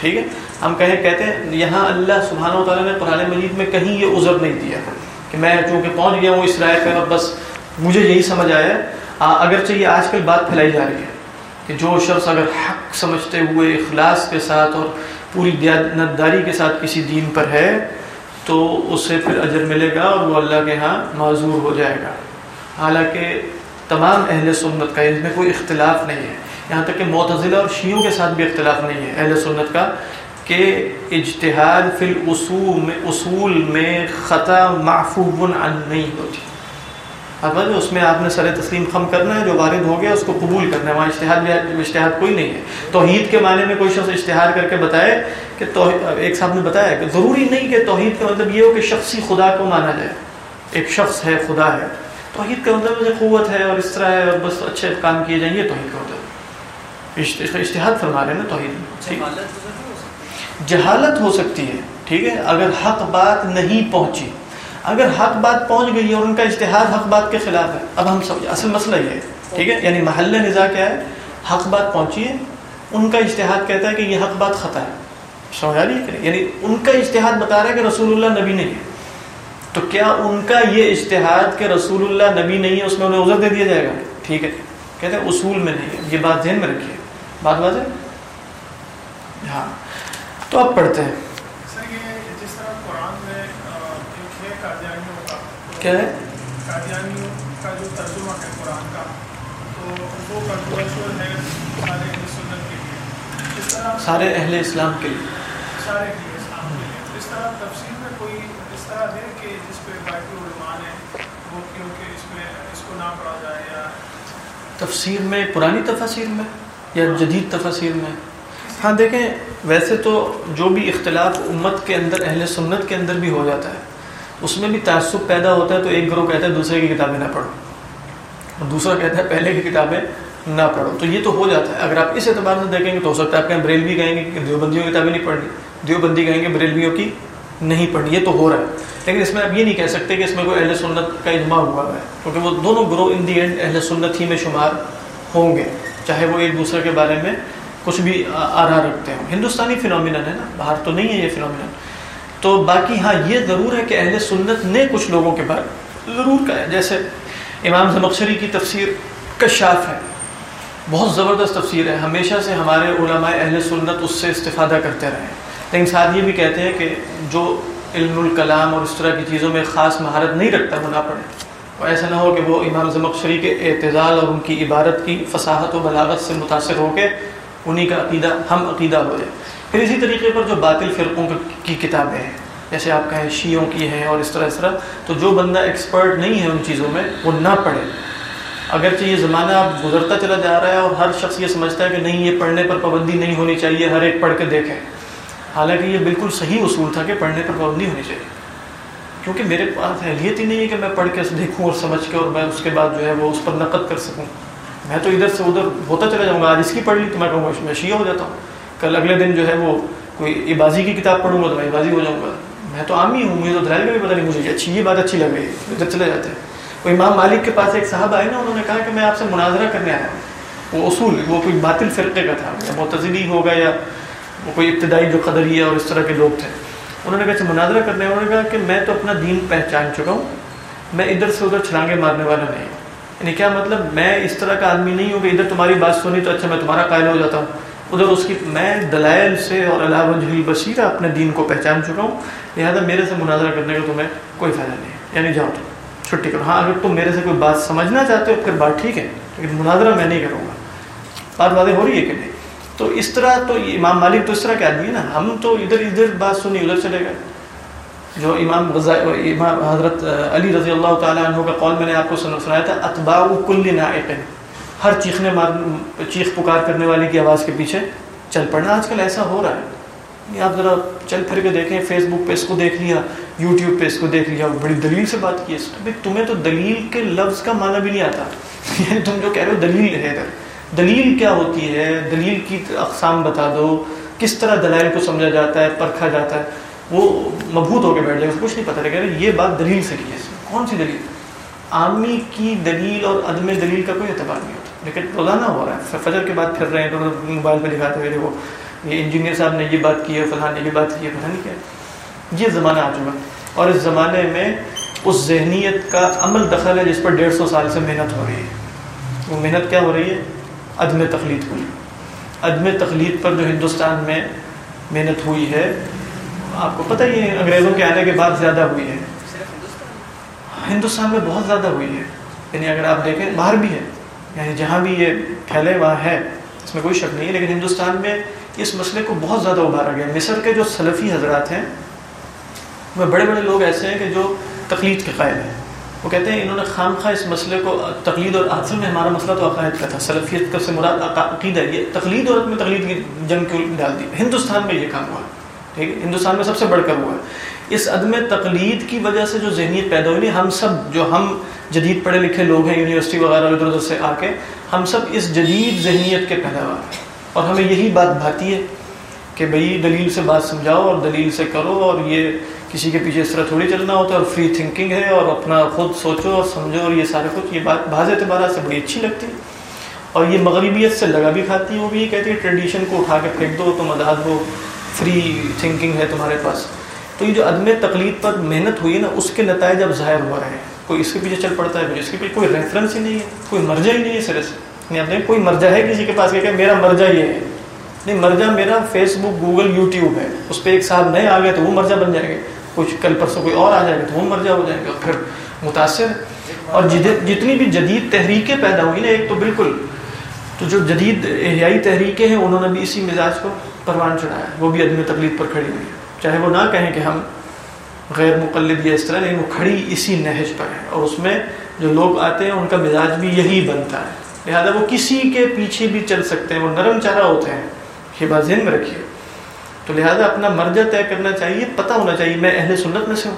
ٹھیک ہے؟ ہم کہیں، کہتے ہیں، یہاں اللہ سبحانہ و تعالیٰ نے قرآن مجید میں کہیں یہ عذر نہیں دیا کہ میں چونکہ پہنچ گیا ہوں اس رائے پہ بس مجھے یہی سمجھ آیا اگرچہ یہ آج کل بات پھیلائی جا رہی ہے کہ جو شخص اگر حق سمجھتے ہوئے اخلاص کے ساتھ اور پوری دیانتداری کے ساتھ کسی دین پر ہے، تو اسے پھر اجر ملے گا اور وہ اللہ کے ہاں معذور ہو جائے گا۔ حالانکہ تمام اہل سنت کا اس میں کوئی اختلاف نہیں ہے۔ یہاں تک کہ معتزلہ اور شیعوں کے ساتھ بھی اختلاف نہیں ہے۔ اہل سنت کا کہ اجتہاد فی الاصول میں اصول میں خطا معفوب عن نہیں ہوتی۔ اگر اس میں آپ نے سر تسلیم خم کرنا ہے، جو وارد ہو گیا، اس کو قبول کرنا ہے۔ وہاں اشتہاد اشتہاد کوئی نہیں ہے۔ توحید کے معنی میں کوئی شخص اشتہار کر کے بتائے کہ ایک صاحب نے بتایا کہ ضروری نہیں کہ توحید کا مطلب یہ ہو کہ شخصی خدا کو مانا جائے۔ ایک شخص ہے، خدا ہے۔ توحید کا مطلب قوت ہے اور اس طرح ہے اور بس اچھے کام کیے جائیں یہ توحید کا مطلب اشتہاد فرما رہے ہیں نا توحید۔ جہالت ہو سکتی ہے، ٹھیک ہے، اگر حق بات نہیں پہنچی۔ اگر حق بات پہنچ گئی ہے اور ان کا اشتہار حق بات کے خلاف ہے، اب ہم سمجھ اصل مسئلہ یہ ہے، ٹھیک ہے؟ یعنی محل نظا کیا ہے؟ حق بات پہنچی ہے، ان کا اشتہاد کہتا ہے کہ یہ حق بات خطا ہے۔ سمجھا رہی یعنی ان کا اشتہاد بتا رہا ہے کہ رسول اللہ نبی نہیں ہے۔ تو کیا ان کا یہ اشتہاد کہ رسول اللہ نبی نہیں ہے، اس میں انہیں عذر دے دیا جائے گا؟ ٹھیک ہے۔ کہتے ہیں اصول میں نہیں ہے، یہ بات ذہن میں رکھیے۔ بات بات ہے؟ ہاں۔ تو اب پڑھتے ہیں۔ کیا ہے؟ سارے اہل اسلام کے لیے۔ تفسیر میں پرانی تفسیر میں یا جدید تفسیر میں؟ ہاں دیکھیں ویسے تو جو بھی اختلاف امت کے اندر اہل سنت کے اندر بھی ہو جاتا ہے۔ اس میں بھی تعصب پیدا ہوتا ہے تو ایک گروہ کہتا ہے دوسرے کی کتابیں نہ پڑھو۔ اور دوسرا کہتا ہے پہلے کی کتابیں نہ پڑھو۔ تو یہ تو ہو جاتا ہے۔ اگر آپ اس اعتبار سے دیکھیں گے تو ہو سکتا ہے آپ کہیں بریلوی کہیں گے کہ دیوبندیوں کی کتابیں نہیں پڑھنی دیوبندی کہیں گے بریلویوں کی نہیں پڑھنی یہ تو ہو رہا ہے۔ لیکن اس میں آپ یہ نہیں کہہ سکتے کہ اس میں کوئی اہل سنت کا اجماع ہوا ہے۔ کیونکہ وہ دونوں گروہ ان دی اینڈ اہل سنت ہی میں شمار ہوں گے۔ چاہے وہ ایک دوسرے کے بارے میں کچھ بھی آرا رکھتے ہوں۔ ہندوستانی فنومینن ہے نا؟ باہر تو نہیں ہے یہ فنومینن تو باقی ہاں یہ ضرور ہے کہ اہل سنت نے کچھ لوگوں کے بارے ضرور کہا ہے۔ جیسے امام زمخشری کی تفسیر کشاف ہے۔ بہت زبردست تفسیر ہے۔ ہمیشہ سے ہمارے علماء اہل سنت اس سے استفادہ کرتے رہے لیکن ساتھ یہ بھی کہتے ہیں کہ جو علم الکلام اور اس طرح کی چیزوں میں خاص مہارت نہیں رکھتا، وہ نہ پڑھے۔ اور ایسا نہ ہو کہ وہ امام زمخشری کے اعتزال اور ان کی عبارت کی فصاحت و بلاغت سے متاثر ہو کے انہی کا عقیدہ، ہم عقیدہ ہو جائے۔ پھر اسی طریقے پر جو باطل فرقوں کی کتابیں ہیں، جیسے آپ کہیں شیعوں کی ہیں اور اس طرح اس طرح، تو جو بندہ ایکسپرٹ نہیں ہے ان چیزوں میں، وہ نہ پڑھے۔ اگرچہ یہ زمانہ اب گزرتا چلا جا رہا ہے اور ہر شخص یہ سمجھتا ہے کہ نہیں، یہ پڑھنے پر پابندی نہیں ہونی چاہیے، ہر ایک پڑھ کے دیکھیں۔ حالانکہ یہ بالکل صحیح اصول تھا کہ پڑھنے پر پابندی ہونی چاہیے۔ کیونکہ میرے پاس اہلیت ہی نہیں ہے کہ میں پڑھ کے دیکھوں اور سمجھ کے اور میں اس کے بعد جو ہے وہ اس پر نقد کر سکوں۔ میں تو ادھر سے ادھر ہوتا چلا جاؤں گا، آج اس کی پڑھ لی تو میں کہوں گا، میں شیعہ ہو جاتا ہوں۔ کل اگلے دن جو ہے وہ کوئی عبازی کی کتاب پڑھوں گا تو میں عبازی ہو جاؤں گا۔ میں تو عام ہی ہوں مجھے تو دلائل کا بھی پتہ نہیں مجھے۔ اچھی، یہ بات اچھی لگ رہی ہے۔ ادھر چلے جاتے ہیں۔ وہ امام مالک کے پاس ایک صاحب آئے نا، انہوں نے کہا کہ میں آپ سے مناظرہ کرنے آیا ہوں۔ وہ اصول، وہ کوئی باطل فرقے کا تھا۔ یا معتزلی ہوگا یا وہ کوئی ابتدائی جو قدری ہے اور اس طرح کے لوگ تھے۔ انہوں نے کہا اچھا مناظرہ کرنے انہوں نے کہا کہ میں تو اپنا دین پہچان چکا ہوں۔ میں ادھر سے ادھر چھلانگے مارنے والا نہیں ہوں۔ یعنی کیا مطلب؟ میں اس طرح کا آدمی نہیں ہوں کہ ادھر تمہاری بات سنی تو اچھا میں تمہارا قائل ہو جاتا ہوں۔ ادھر اس کی میں دلائل سے اور اللہ وجہ بصیرہ اپنے دین کو پہچان چکا ہوں، لہٰذا میرے سے مناظرہ کرنے کا تمہیں کوئی فائدہ نہیں ہے۔ یعنی جاؤ تم، چھٹی کرو۔ ہاں اگر تم میرے سے کوئی بات سمجھنا چاہتے ہو، پھر بات ٹھیک ہے، لیکن مناظرہ میں نہیں کروں گا۔ بات واضح ہو رہی ہے کہ نہیں؟ تو اس طرح تو امام مالک تو اس طرح کے آدمی ہے نا، ہم تو ادھر ادھر بات سنی، ادھر چلے گئے۔ جو امام غزا، امام حضرت علی رضی اللہ تعالیٰ عنہ کا قول میں نے آپ کو سنایا تھا اتباع کل نائق۔ ہر چیخنے مار چیخ پکار کرنے والے کی آواز کے پیچھے چل پڑنا۔ آج کل ایسا ہو رہا ہے۔ آپ ذرا چل پھر کے دیکھیں فیس بک پہ اس کو دیکھ لیا یوٹیوب پہ اس کو دیکھ لیا، بڑی دلیل سے بات کی ہے تمہیں تو دلیل کے لفظ کا معنی بھی نہیں آتا۔ یعنی تم جو کہہ رہے ہو دلیل ہے ادھر۔ دلیل کیا ہوتی ہے؟ دلیل کی اقسام بتا دو۔ کس طرح دلائل کو سمجھا جاتا ہے، پرکھا جاتا ہے۔ وہ مبہوت ہو کے بیٹھ جائے کچھ نہیں پتا لیکن یہ بات دلیل سے کی ہے کون سی دلیل؟ عامی کی دلیل اور عدم دلیل کا کوئی اعتبار نہیں ہوتا۔ لیکن روزانہ ہو رہا ہے۔ فجر کے بعد پھر رہے ہیں تو موبائل پہ دکھاتے ہوئے وہ یہ انجینئر صاحب نے یہ بات کی ہے، فلاں نے یہ بات کی ہے، پتہ نہیں کیا۔ یہ زمانہ آ چکا۔ اور اس زمانے میں اس ذہنیت کا عمل دخل ہے جس پر ڈیڑھ سو سال سے محنت ہو رہی ہے۔ وہ محنت کیا ہو رہی ہے؟ عدم تخلیق ہوئی عدم تخلیق پر جو ہندوستان میں محنت ہوئی ہے، آپ کو پتہ ہی ہے، انگریزوں کے آنے کے بعد زیادہ ہوئی ہے۔ ہندوستان میں بہت زیادہ ہوئی ہے۔ یعنی اگر آپ دیکھیں، باہر بھی ہے۔ یعنی جہاں بھی یہ پھیلے وہاں ہے اس میں کوئی شک نہیں ہے، لیکن ہندوستان میں اس مسئلے کو بہت زیادہ ابھارا گیا۔ مصر کے جو سلفی حضرات ہیں، وہ بڑے بڑے لوگ ایسے ہیں کہ جو تقلید کے قائل ہیں۔ وہ کہتے ہیں، انہوں نے خام خواہ اس مسئلے کو تقلید اور اصل میں ہمارا مسئلہ تو عقائد کا تھا۔ سلفیت کا سے مراد عقیدہ یہ تقلید اور میں تقلید کی جنگ کیوں ڈال دی؟ ہندوستان میں یہ کام ہوا۔ ٹھیک ہے، ہندوستان میں سب سے بڑھ کر ہوا۔ ہے اس عدم تقلید کی وجہ سے جو ذہنیت پیدا ہوئی، ہم سب جو ہم جدید پڑھے لکھے لوگ ہیں، یونیورسٹی وغیرہ، ادھر ادھر سے آ کے۔ ہم سب اس جدید ذہنیت کے پیداوار ہیں۔ اور ہمیں یہی بات بھاتی ہے کہ بھئی دلیل سے بات سمجھاؤ اور دلیل سے کرو اور یہ کسی کے پیچھے اس طرح تھوڑی چلنا ہوتا ہے اور فری تھنکنگ ہے اور اپنا خود سوچو اور سمجھو اور یہ سارے کچھ۔ یہ بات بعض اعتبارات سے بڑی اچھی لگتی ہے۔ اور یہ مغربیت سے لگا بھی کھاتی ہے، وہ بھی یہ کہتی ہے ٹریڈیشن کو اٹھا کے پھینک دو، تم آزاد ہو فری تھنکنگ ہے تمہارے پاس۔ تو یہ جو عدم تقلید پر محنت ہوئی ہے نا، اس کے نتائج اب ظاہر ہو رہے ہیں۔ کوئی اس کے پیچھے چل پڑتا ہے اس کے پیچھے کوئی ریفرنس ہی نہیں ہے، کوئی مرجع ہی نہیں ہے سرے سے نہیں کوئی مرجع ہے کسی کے پاس کہ میرا مرجع یہ ہے۔ نہیں، مرجع میرا فیس بک گوگل یوٹیوب ہے۔ اس پہ ایک صاحب نئے آ گئے تو وہ مرجع بن جائیں گے۔ کچھ کل پرسوں کوئی اور آ جائے گا تو وہ مرجع ہو جائیں گے۔ اور پھر متاثر۔ اور جتنی بھی جدید تحریکیں پیدا ہوئی نا، ایک تو بالکل، تو جو جدید احیائی تحریکیں ہیں، انہوں نے بھی اسی مزاج کو پروان چڑھایا۔ وہ بھی عدم تقلید پر کھڑی ہوئی ہے چاہے وہ نہ کہیں کہ ہم غیر مقلد یا اس طرح لیکن وہ کھڑی اسی نہج پر ہے اور اس میں جو لوگ آتے ہیں، ان کا مزاج بھی یہی بنتا ہے۔ لہذا وہ کسی کے پیچھے بھی چل سکتے ہیں، وہ نرم چارہ ہوتے ہیں۔ یہ بات ذہن میں رکھیے۔ تو لہذا اپنا مرجع طے کرنا چاہیے، پتہ ہونا چاہیے، میں اہل سنت میں سے ہوں۔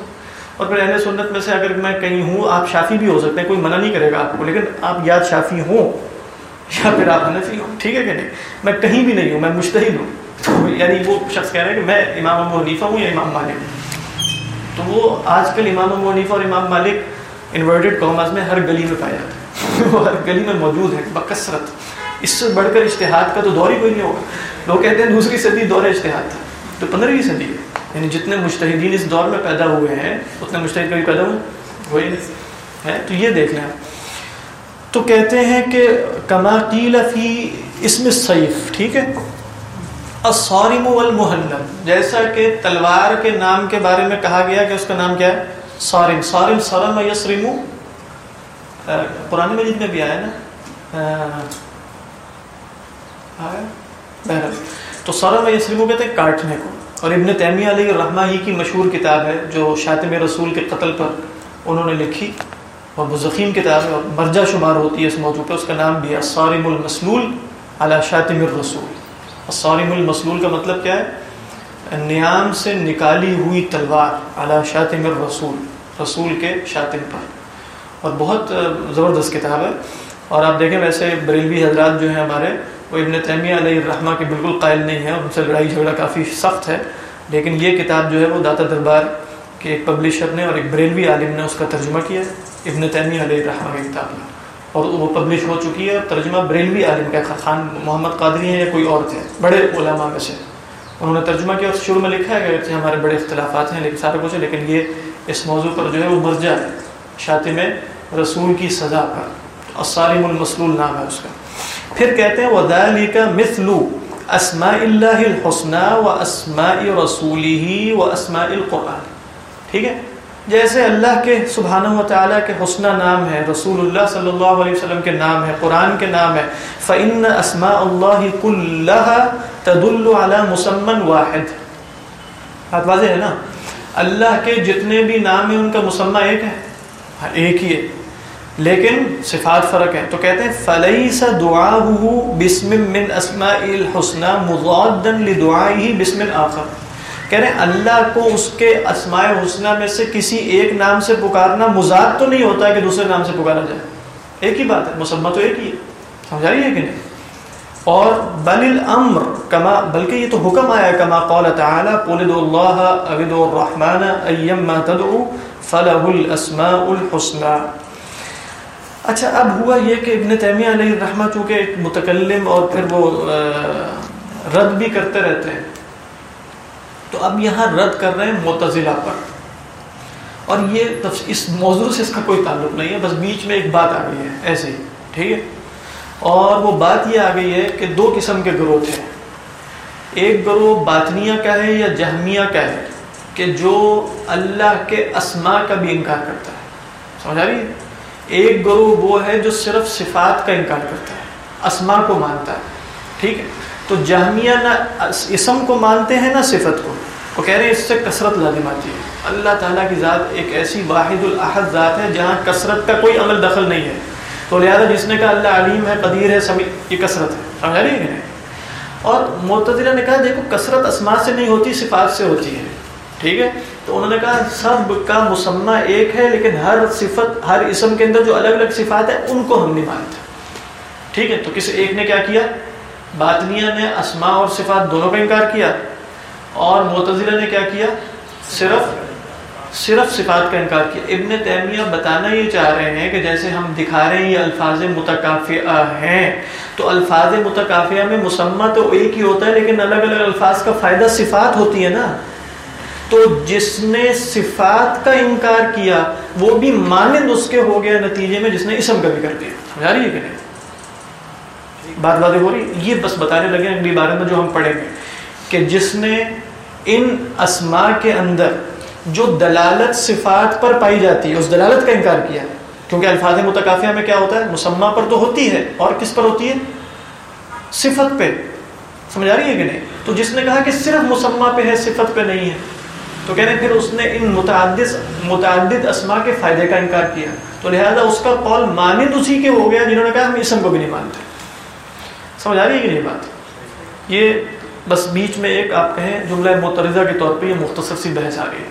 اور پھر اہل سنت میں سے اگر میں کہیں ہوں، آپ شافی بھی ہو سکتے ہیں، کوئی منع نہیں کرے گا آپ کو، لیکن آپ یاد شافی ہوں یا پھر آپ حنفی ہوں، ٹھیک ہے کہ نہیں؟ میں کہیں بھی نہیں ہوں، میں مشتحد ہوں۔ تو یعنی وہ شخص کہہ رہے ہیں کہ میں امام ابو حنیفہ ہوں یا امام مالک۔ تو وہ آج کل امام ابو اور امام مالک انورٹیڈ کامرس میں ہر گلی میں پائے جاتے ہیں۔ وہ ہر گلی میں موجود ہیں، بکثرت۔ اس سے بڑھ کر اشتہاد کا تو دور ہی کوئی نہیں ہوگا۔ لوگ کہتے ہیں دوسری صدی دور اشتہاد تھا تو پندرہویں صدی ہے۔ یعنی جتنے مشتحدین اس دور میں پیدا ہوئے ہیں، اتنے مشتحد کبھی پیدا ہوئے؟ وہی ہے؟ تو یہ دیکھ لیں۔ تو کہتے ہیں کہ کما قیل فی اس میں سیف ٹھیک ہے؟ الصارم والمحلم جیسا کہ تلوار کے نام کے بارے میں کہا گیا کہ اس کا نام کیا ہے؟ صارم. صارم سرم یسرم قرآن مجید میں بھی آیا نا؟ تو سرم یسرم کہتے ہیں کاٹنے کو. اور ابن تیمیہ علیہ الرحمہ ہی کی مشہور کتاب ہے، جو شاطم رسول کے قتل پر انہوں نے لکھی. اور وہ ضخیم کتاب ہے اور مرجع شمار ہوتی ہے اس موضوع پہ. اس کا نام بھی ہے الصارم المسلول علی شاطم الرسول. الصارم المسلول کا مطلب کیا ہے؟ نیام سے نکالی ہوئی تلوار علی شاطم الرسول، رسول کے شاطم پر۔ اور بہت زبردست کتاب ہے۔ اور آپ دیکھیں ویسے بریلوی حضرات جو ہیں ہمارے، وہ ابن تیمیہ علیہ الرحمہ کے بالکل قائل نہیں ہے ان سے لڑائی جھگڑا کافی سخت ہے۔ لیکن یہ کتاب جو ہے وہ داتا دربار کے ایک پبلشر نے اور ایک بریلوی عالم نے اس کا ترجمہ کیا ہے، ابن تیمیہ علیہ الرحمہ کی کتاب میں اور وہ پبلش ہو چکی ہے ترجمہ بریلوی عالم کا خان محمد قادری ہیں یا کوئی اور تھے، بڑے علماء میں سے۔ انہوں نے ترجمہ کیا اور شروع میں لکھا ہے کہ ہمارے بڑے اختلافات ہیں، لیکن سارے کچھ لیکن یہ اس موضوع پر جو ہے وہ مرجع ہے۔ شاطم رسول کی سزا پر۔ الصارم المسلول نام ہے اس کا۔ پھر کہتے ہیں، وَذَلِكَ مِثْلُ اسماء اللہ الحسنى و اسماء رسوله و اسماء القرآن۔ ٹھیک ہے؟ جیسے اللہ کے سبحانہ و تعالیٰ کے حسنہ نام ہے، رسول اللہ صلی اللہ علیہ وسلم کے نام ہے، قرآن کے نام ہے، فَإِنَّ أَسْمَاءَ اللَّهِ كُلَّهَا تَدُلُّ عَلَى مُسَمَّن واحد۔ بات واضح ہے نا؟ اللہ کے جتنے بھی نام ہیں، ان کا مسمہ ایک ہے۔ ہاں، ایک ہی ہے۔ لیکن صفات فرق ہے تو کہتے ہیں فلیس دعاؤہ بسم من اسماء الحسنى مضادا لدعائه بسم آخر۔ کہہ رہے ہیں، اللہ کو اس کے اسماء حسنہ میں سے کسی ایک نام سے پکارنا مضاد تو نہیں ہوتا کہ دوسرے نام سے پکارا جائے۔ ایک ہی بات ہے مسمہ تو ایک ہی ہے۔ سمجھا رہی ہے کہ نہیں؟ اور بل الامر، کما، بلکہ یہ تو حکم آیا کما قال تعالی، قل ادعوا الله او ادعوا الرحمن ايما تدعوا فله الاسماء الحسنى اچھا اب ہوا یہ کہ ابن تیمیہ علیہ الرحمہ چونکہ ایک متکلم اور پھر وہ رد بھی کرتے رہتے ہیں۔ تو اب یہاں رد کر رہے ہیں معتزلہ پر۔ اور یہ اس موضوع سے اس کا کوئی تعلق نہیں ہے، بس بیچ میں ایک بات آ گئی ہے، ایسے ہی، ٹھیک ہے؟ اور وہ بات یہ آ گئی ہے کہ دو قسم کے گروہ تھے۔ ایک گروہ باطنیہ کا ہے یا جہمیہ کا ہے، کہ جو اللہ کے اسماء کا بھی انکار کرتا ہے۔ سمجھا رہی ہے ایک گروہ وہ ہے جو صرف صفات کا انکار کرتا ہے اسما کو مانتا ہے، ٹھیک ہے؟ تو جہمیہ نہ اسم کو مانتے ہیں نہ صفت کو؟ وہ کہہ رہے ہیں اس سے کثرت لازم آتی ہے۔ اللہ تعالیٰ کی ذات ایک ایسی واحد الاحد ذات ہے جہاں کثرت کا کوئی عمل دخل نہیں ہے۔ تو لہٰذا جس نے کہا اللہ علیم ہے، قدیر ہے سمی یہ کثرت ہے۔ سمجھا رہی ہے اور معتدرہ نے کہا دیکھو، کثرت اسما سے نہیں ہوتی، صفات سے ہوتی ہے۔ ٹھیک ہے؟ تو انہوں نے کہا سب کا مسمہ ایک ہے، لیکن ہر صفت، ہر اسم کے اندر جو الگ الگ صفات ہیں، ان کو ہم نہیں مانتے۔ ٹھیک ہے؟ تو کسی ایک نے کیا کیا؟ باطنیہ نے اسماء اور صفات دونوں کا انکار کیا اور معتزلہ نے کیا کیا؟ صرف صرف صفات کا انکار کیا۔ ابن تیمیہ بتانا یہ چاہ رہے ہیں کہ جیسے ہم دکھا رہے ہیں یہ الفاظ متکافیہ ہیں، تو الفاظ متکافیہ میں مسمہ تو ایک ہی ہوتا ہے لیکن الگ الگ الفاظ کا فائدہ صفات ہوتی ہے نا۔ تو جس نے صفات کا انکار کیا، وہ بھی مانند اس کے ہو گیا نتیجے میں جس نے اسم کا بھی کر دیا سمجھا رہی ہے کہ نہیں؟ بات باتیں ہو رہی یہ بس بتانے لگے اگلی بارے میں جو ہم پڑھیں گے کہ جس نے ان اسماء کے اندر جو دلالت صفات پر پائی جاتی ہے، اس دلالت کا انکار کیا ہے۔ کیونکہ الفاظ متکافیہ میں کیا ہوتا ہے؟ مسمہ پر تو ہوتی ہے، اور کس پر ہوتی ہے؟ صفت پہ۔ سمجھا رہی ہے کہ نہیں؟ تو جس نے کہا کہ صرف مسمہ پہ ہے، صفت پہ نہیں ہے۔ تو کہہ رہے ہیں پھر اس نے ان متعدد متعدد اسما کے فائدے کا انکار کیا۔ تو لہذا اس کا قول مانند اسی کے ہو گیا، جنہوں نے کہا ہم اسم کو بھی نہیں مانتے۔ سمجھ آ رہی ہے کہ نہیں بات؟ یہ بس بیچ میں ایک آپ کہیں جملہ مترزہ کے طور پہ یہ مختصر سی بحث آ گئی۔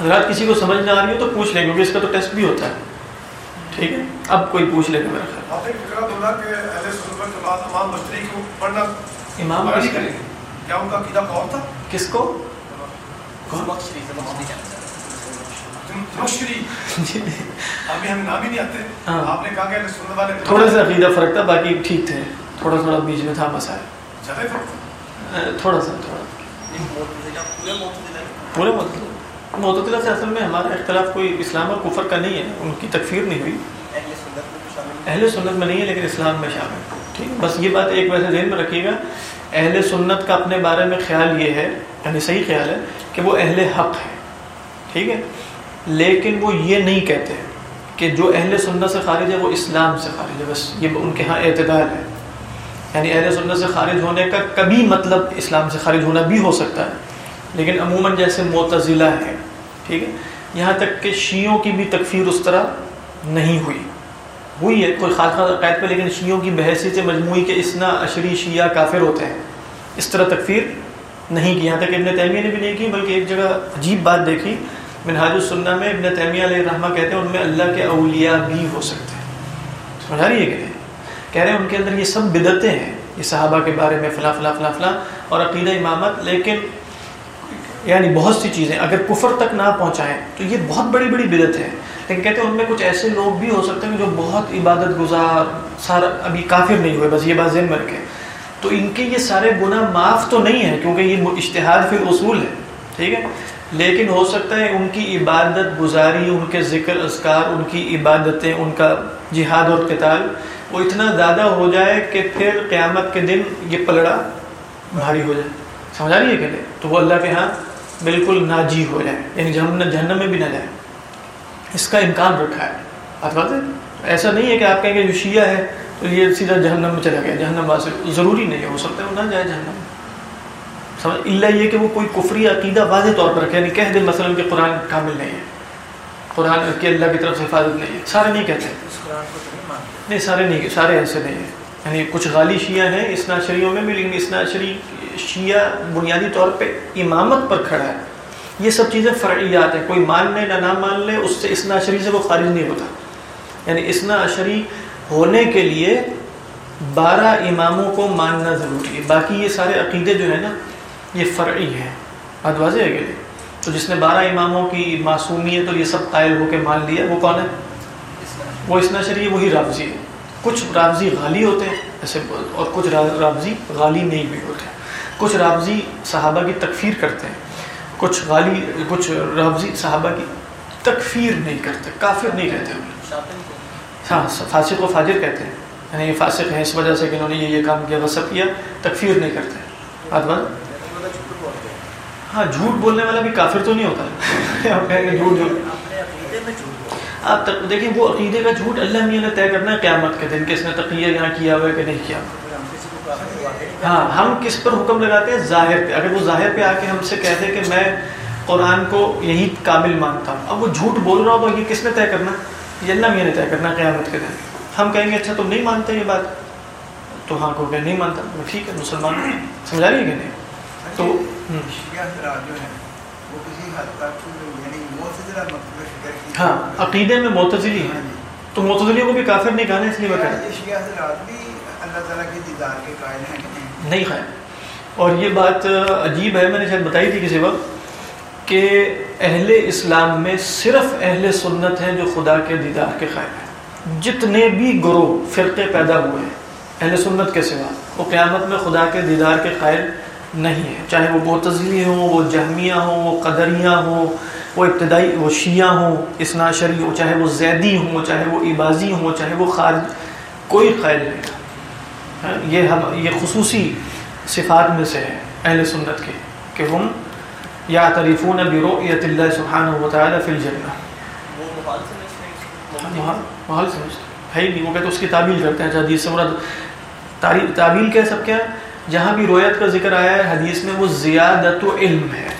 حضرات کسی کو سمجھ نہ آ رہی ہو تو پوچھ لیں کیونکہ اس کا تو ٹیسٹ بھی ہوتا ہے۔ ٹھیک ہے؟ اب کوئی پوچھ لے گا میرا خیال۔ امام کس کو؟ ابھی ہم نام ہی نہیں آتے۔ ہاں۔ آپ نے کہا کہ اہل سنت والے تھوڑا سا عقیدہ فرق تھا باقی ٹھیک تھے۔ تھوڑا تھوڑا بیچ میں تھا مسائل۔ زیادہ ہی فرق تھا۔ اہ، تھوڑا سا تھوڑا۔ پورے معتدلہ سے اصل میں ہمارا اختلاف کوئی اسلام اور کفر کا نہیں ہے ان کی تکفیر نہیں ہوئی۔ اہل سنت میں نہیں ہے لیکن اسلام میں شامل۔ ٹھیک۔ ہے بس یہ بات ایک ویسے ذہن میں رکھیے گا۔ اہل سنت کا اپنے بارے میں خیال یہ ہے یعنی صحیح خیال ہے کہ وہ اہل حق ہے ٹھیک ہے؟ لیکن وہ یہ نہیں کہتے کہ جو اہل سنت سے خارج ہے وہ اسلام سے خارج ہے، بس یہ ان کے ہاں اعتدال ہے۔ یعنی اہل سنت سے خارج ہونے کا کبھی مطلب اسلام سے خارج ہونا بھی ہو سکتا ہے، لیکن عموماً جیسے معتزلہ ہے ٹھیک ہے؟ یہاں تک کہ شیعوں کی بھی تکفیر اس طرح نہیں ہوئی۔ ہوئی ہے کوئی خاص خاص عقائد پہ، لیکن شیعوں کی بحثی سے مجموعی کے اسنا عشری شیعہ کافر ہوتے ہیں۔ اس طرح تکفیر نہیں کی۔ یہاں تک ابن تیمیہ نے بھی نہیں کی، بلکہ ایک جگہ عجیب بات دیکھی۔ منہاج السنہ میں ابن تیمیہ علیہ الرحمہ کہتے ہیں، ان میں اللہ کے اولیاء بھی ہو سکتے ہیں۔ سمجھا رہی ہے کہ کہہ رہے ہیں ان کے اندر یہ سب بدعتیں ہیں، یہ صحابہ کے بارے میں فلاں فلاں فلاں فلاں، اور عقیدہ امامت، لیکن یعنی بہت سی چیزیں، اگر کفر تک نہ پہنچائیں تو یہ بہت بڑی بڑی بدعت ہے لیکن کہتے ہیں ان میں کچھ ایسے لوگ بھی ہو سکتے ہیں جو بہت عبادت گزار، سارا ابھی کافر نہیں ہوئے، بس یہ بات ذہن میں تو ان کے یہ سارے گناہ معاف تو نہیں ہیں، کیونکہ یہ اشتہاد فی اصول ہے ٹھیک ہے؟ لیکن ہو سکتا ہے ان کی عبادت گزاری، ان کے ذکر، اذکار، ان کی عبادتیں، ان کا جہاد اور قتال وہ اتنا زیادہ ہو جائے کہ پھر قیامت کے دن یہ پلڑا بھاری ہو جائے۔ سمجھا رہی ہے کہ نہیں؟ تو وہ اللہ کے ہاں بالکل ناجی ہو جائے یعنی جہنم جہنم میں بھی نہ جائے۔ اس کا امکان رکھا ہے۔ بات بات ہے؟ ایسا نہیں ہے کہ آپ کہیں گے جو شیعہ ہے تو یہ سیدھا جہنم میں چلا گیا، جہنم واسے ضروری نہیں ہے، ہو سکتا ہے وہ نہ جائے جہنم میں۔ سمجھ اللہ یہ کہ وہ کوئی کفری عقیدہ واضح طور پر رکھے یعنی کہہ دے مثلا کہ قرآن کامل نہیں ہے۔ قرآن کی اللہ کی طرف سے حفاظت نہیں ہے۔ سارے نہیں کہتے۔ نہیں، سارے نہیں سارے ایسے نہیں ہیں۔ یعنی کچھ غالی شیعہ ہیں اسنا شریعوں میں بھی، لیکن اسنا شریع شیعہ بنیادی طور پہ امامت پر کھڑا ہے۔ یہ سب چیزیں فرعیات ہیں۔ کوئی مان لے نہ نہ مان لے، اس سے اسنا شریع سے وہ خارج نہیں ہوتا۔ یعنی اسنا اشری ہونے کے لیے بارہ اماموں کو ماننا ضروری ہے۔ باقی یہ سارے عقیدے جو ہیں نا یہ فرعی ہیں بات واضح ہے کہ تو جس نے بارہ اماموں کی معصومیت اور یہ سب قائل ہو کے مان لیا، وہ کون ہے؟ وہ اسنا شریع وہی رابضی ہے۔ کچھ رابضی غالی ہوتے ہیں، ایسے اور کچھ رابضی غالی نہیں بھی ہوتے۔ ہیں کچھ رابضی صحابہ کی تکفیر کرتے ہیں۔ کچھ غالی، کچھ رابضی صحابہ کی تکفیر نہیں کرتے، کافر نہیں کہتے انہیں ہاں فاسق و فاجر کہتے ہیں۔ یعنی یہ فاسق ہیں اس وجہ سے کہ انہوں نے یہ یہ کام کیا غصب کیا، تکفیر نہیں کرتے۔ بات بات ہاں جھوٹ بولنے والا بھی کافر تو نہیں ہوتا۔ آپ کہیں گے جھوٹ جھوٹ آپ دیکھیں وہ عقیدے کا جھوٹ اللہ میاں نے طے کرنا ہے قیامت کے دن کہ اس نے تقیہ یہاں کیا ہوا ہے کہ نہیں کیا۔ ہاں ہم کس پر حکم لگاتے ہیں؟ ظاہر پہ۔ اگر وہ ظاہر پہ آ کے ہم سے کہتے کہ میں قرآن کو یہی کامل مانتا ہوں اب وہ جھوٹ بول رہا ہو تو یہ کس نے طے کرنا؟ یہ اللہ میاں نے طے کرنا قیامت کے دن۔ ہم کہیں گے اچھا تم نہیں مانتے یہ بات؟ تو ہاں کو کہ نہیں مانتا۔ ٹھیک ہے مسلمان سمجھا رہی ہے کہ نہیں؟ تو ہاں عقیدے میں معتزلی ہیں۔ تو معتزلیوں کو بھی کافر نہیں کہنا اس لیے میں نہیں خیر۔ اور یہ بات عجیب ہے میں نے شاید بتائی تھی کسی وقت کہ اہل اسلام میں صرف اہل سنت ہیں جو خدا کے دیدار کے قائل ہیں۔ جتنے بھی گروہ فرقے پیدا ہوئے ہیں اہل سنت کے سوا وہ قیامت میں خدا کے دیدار کے قائل نہیں ہے۔ چاہے وہ معتزلی ہوں وہ جہمیہ ہوں وہ قدریہ ہوں وہ ابتدائی وہ شیعہ ہوں اسنا شری ہو چاہے وہ زیدی ہوں چاہے وہ عبازی ہوں چاہے وہ خارج کوئی قائل نہیں یہ ہم یہ خصوصی صفات میں سے ہے اہل سنت کے کہ ہم یا تعریفون برؤیت اللہ سبحانہ و تعالی فی الجنہ۔ محال سمجھتے ہے ہی نہیں وہ کہتے اس کی تعبیل کرتے ہیں حدیث سے مراد تعبیل کہہ سب کیا جہاں بھی رویت کا ذکر آیا ہے حدیث میں، وہ زیادت و علم ہے۔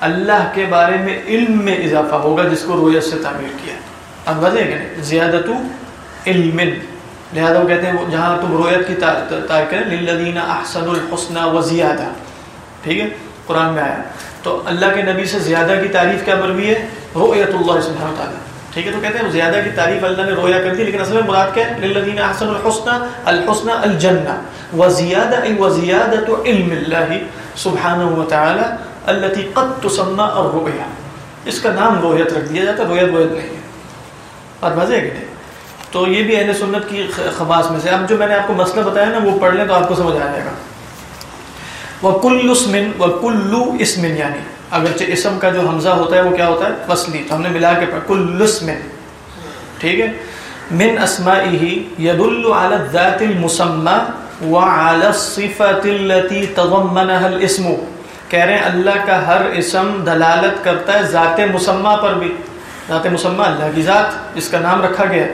اللہ کے بارے میں علم میں اضافہ ہوگا جس کو رویت سے تعمیر کیا اب وضع کہ نہیں، زیادت علم۔ لہذا وہ کہتے ہیں جہاں تم رویت کی تعریف کریں، للذین احسن الحسن و زیادہ ٹھیک ہے، قرآن میں آیا۔ تو اللہ کے نبی سے زیادہ کی تعریف کیا مروی ہے؟ رویت اللہ سبحانہ تعالیٰ ٹھیک ہے، تو کہتے ہیں زیادہ کی تعریف اللہ نے رویا کر دی لیکن اصل میں مراد کیا ہے؟ للذین احسن الحسن الحسن الجنہ و زیادہ و علم اللہ سبحانہ و تعالیٰ التي قد تسمى الرؤيا اس کا نام رویت رکھ دیا جاتا ہے رویت رویت نہیں ہے۔ اور مزے کہ نہیں؟ تو یہ بھی اہل سنت کی خواص میں سے، اب جو میں نے آپ کو مسئلہ بتایا نا، وہ پڑھ لیں تو آپ کو سمجھ آ جائے گا۔ وکل اسمن وکلو اسمن یعنی اگرچہ اسم کا جو حمزہ ہوتا ہے وہ کیا ہوتا ہے؟ وصلی تو ہم نے ملا کے پڑھ کل اسمن۔ ٹھیک ہے؟ من اسمائه يدل على الذات المسمى وعلى الصفة التي تضمنها الاسم۔ کہہ رہے ہیں، اللہ کا ہر اسم دلالت کرتا ہے ذات مسمہ پر بھی۔ ذات مسمہ اللہ کی ذات، اس کا نام رکھا گیا۔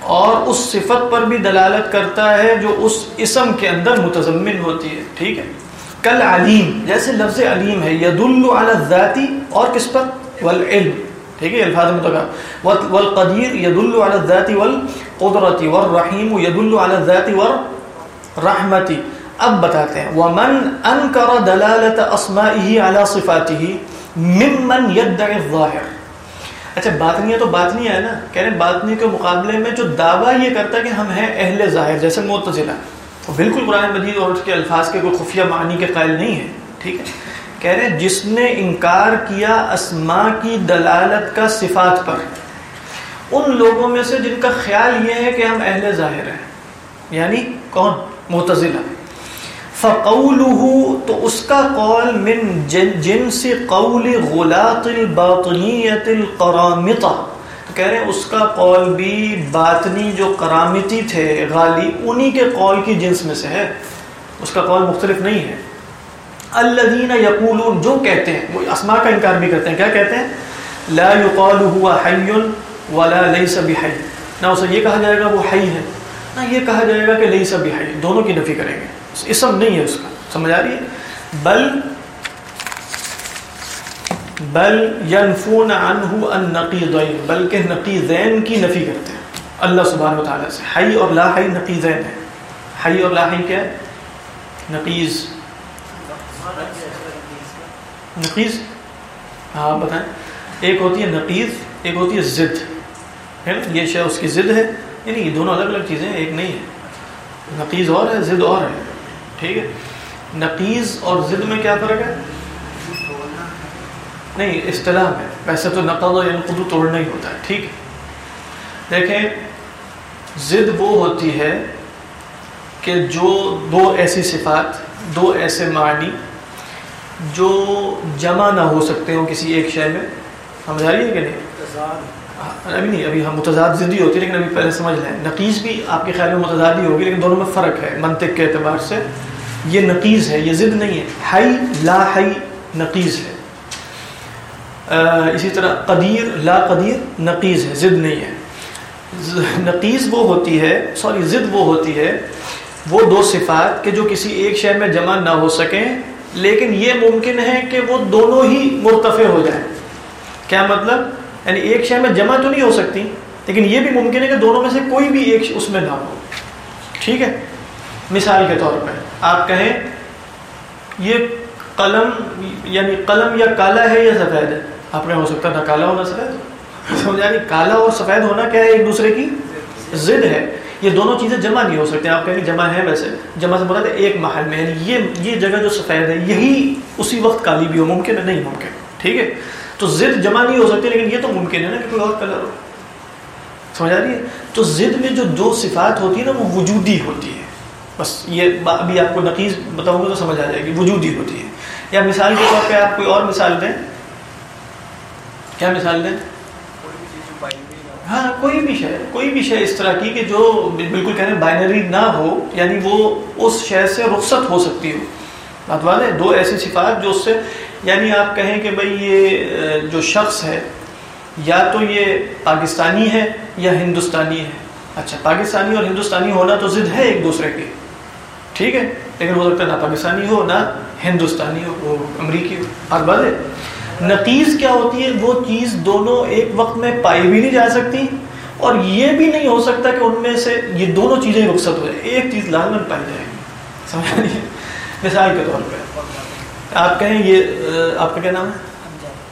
اور اس صفت پر بھی دلالت کرتا ہے جو اس اسم کے اندر متضمن ہوتی ہے۔ ٹھیک ہے؟ کل علیم جیسے لفظ علیم ہے ید علی الذاتی اور کس پر؟ والعلم۔ ٹھیک ہے الفاظ متقا والقدیر ید علی الذاتی والقدرتی والرحیم ید علی الذاتی والرحمتی۔ اب بتاتے ہیں، ومن انکر دلالت اسمائه على صفاته ممن يدعي الظاہر اچھا باطنیہ تو باطنیہ ہے نا؟ کہہ رہے ہیں باطنی کے مقابلے میں جو دعویٰ یہ کرتا ہے کہ ہم ہیں اہل ظاہر، جیسے معتزلہ بالکل قرآن مجید اور اس کے الفاظ کے کوئی خفیہ معنی کے قائل نہیں ہے ٹھیک ہے؟ کہہ رہے ہیں، جس نے انکار کیا اسما کی دلالت کا صفات پر۔ ان لوگوں میں سے جن کا خیال یہ ہے کہ ہم اہل ظاہر ہیں یعنی کون؟ معتزلہ۔ فقوله تو اس کا قول من جنس قول غلاط الباطنیت القرامطہ۔ کہہ رہے ہیں اس کا قول بھی باطنی جو کرامتی تھے غالی، انہی کے قول کی جنس میں سے ہے۔ اس کا قول مختلف نہیں ہے۔ الذین یقولون، جو کہتے ہیں، وہ اسماء کا انکار بھی کرتے ہیں۔ کیا کہتے ہیں؟ لا يقال هو حی ولا لیس بحی۔ نہ اسے یہ کہا جائے گا وہ حی ہے، نہ یہ کہا جائے گا کہ لیس بحی۔ دونوں کی نفی کریں گے۔ اسم نہیں ہے اس کا۔ سمجھ آ رہی ہے؟ بل بل ینفون عنہ النقیضین بلکہ نقیضین کی نفی کرتے ہیں۔ اللہ سبحانہ و تعالیٰ سے حی اور لا حی نقیضین ہے حی اور لا حی کیا ہے؟ نقیض۔ نقیض؟ ہاں بتائیں۔ ایک ہوتی ہے نقیض، ایک ہوتی ہے ضد۔ ہے نا؟ یہ شے اس کی ضد ہے۔ یعنی یہ دونوں الگ الگ چیزیں ہیں، ایک نہیں ہے۔ نقیض اور ہے، ضد اور ہے۔ ٹھیک ہے؟ نقیز اور ضد میں کیا فرق ہے؟ نہیں اصطلاح میں۔ ویسے تو نقل و ینقد توڑنا ہی ہوتا ہے ٹھیک ہے۔ دیکھیں ضد وہ ہوتی ہے کہ جو دو ایسی صفات دو ایسے معنی جو جمع نہ ہو سکتے ہوں کسی ایک شے میں۔ سمجھ آ رہی ہے کہ نہیں؟ ابھی نہیں ابھی ہم متضاد ضدی ہوتی ہے لیکن ابھی پہلے سمجھ لیں۔ نقیز بھی آپ کے خیال میں متضاد ہی ہوگی لیکن دونوں میں فرق ہے منطق کے اعتبار سے۔ یہ نقیز ہے یہ ضد نہیں ہے۔ ہائی لا ہائی نقیز ہے۔ اسی طرح قدیر، لا قدیر، نقیز ہے، ضد نہیں ہے۔ نقیز وہ ہوتی ہے، سوری، ضد وہ ہوتی ہے، وہ دو صفات کہ جو کسی ایک شے میں جمع نہ ہو سکیں، لیکن یہ ممکن ہے کہ وہ دونوں ہی مرتفع ہو جائیں۔ کیا مطلب؟ یعنی ایک شے میں جمع تو نہیں ہو سکتی، لیکن یہ بھی ممکن ہے کہ دونوں میں سے کوئی بھی ایک اس میں نہ ہو۔ ٹھیک ہے؟ مثال کے طور پہ آپ کہیں، یہ قلم یعنی قلم یا کالا ہے یا سفید ہے؟ آپ نے ہو سکتا نہ کالا ہونا سفید ہو۔ یعنی کالا اور سفید ہونا کیا ہے ایک دوسرے کی ضد ہے؟ یہ دونوں چیزیں جمع نہیں ہو سکتے۔ آپ کہیں جمع ہے ویسے۔ جمع سے مراد ایک محل میں۔ یعنی یہ یہ جگہ جو سفید ہے، یہی اسی وقت کالی بھی ہو، ممکن ہے، نہیں ممکن۔ ٹھیک ہے؟ تو ضد جمع نہیں ہو سکتی لیکن یہ تو ممکن ہے نا کہ کوئی اور کلر ہو۔ سمجھ آ رہی ہے تو ضد میں جو دو صفات ہوتی ہے نا، وہ وجودی ہوتی ہے بس یہ ابھی آپ کو نقیز بتاؤں گا تو سمجھ آ جائے گی۔ وجودی ہوتی ہے یا مثال کے طور پہ آپ کوئی اور مثال دیں۔ کیا مثال دیں؟ ہاں کوئی بھی شے، کوئی بھی شے اس طرح کی کہ جو بالکل کہہ رہے ہیں بائنری نہ ہو یعنی وہ اس شے سے رخصت ہو سکتی ہو۔ بات دو ایسی صفات جو اس سے یعنی آپ کہیں کہ بھئی یہ جو شخص ہے، یا تو یہ پاکستانی ہے یا ہندوستانی ہے۔ اچھا پاکستانی اور ہندوستانی ہونا تو ضد ہے ایک دوسرے کی ٹھیک ہے؟ لیکن ہو سکتا ہے نہ پاکستانی ہو، نہ ہندوستانی ہو، وہ امریکی ہو۔ بات ہے؟ نقیز کیا ہوتی ہے؟ وہ چیز دونوں ایک وقت میں پائی بھی نہیں جا سکتی اور یہ بھی نہیں ہو سکتا کہ ان میں سے یہ دونوں چیزیں رخصت ہو جائیں۔ ایک چیز لازمن پائی جائے۔ گی سمجھا نہیں مثال کے طور پہ۔ آپ کہیں یہ آپ کا کیا نام ہے؟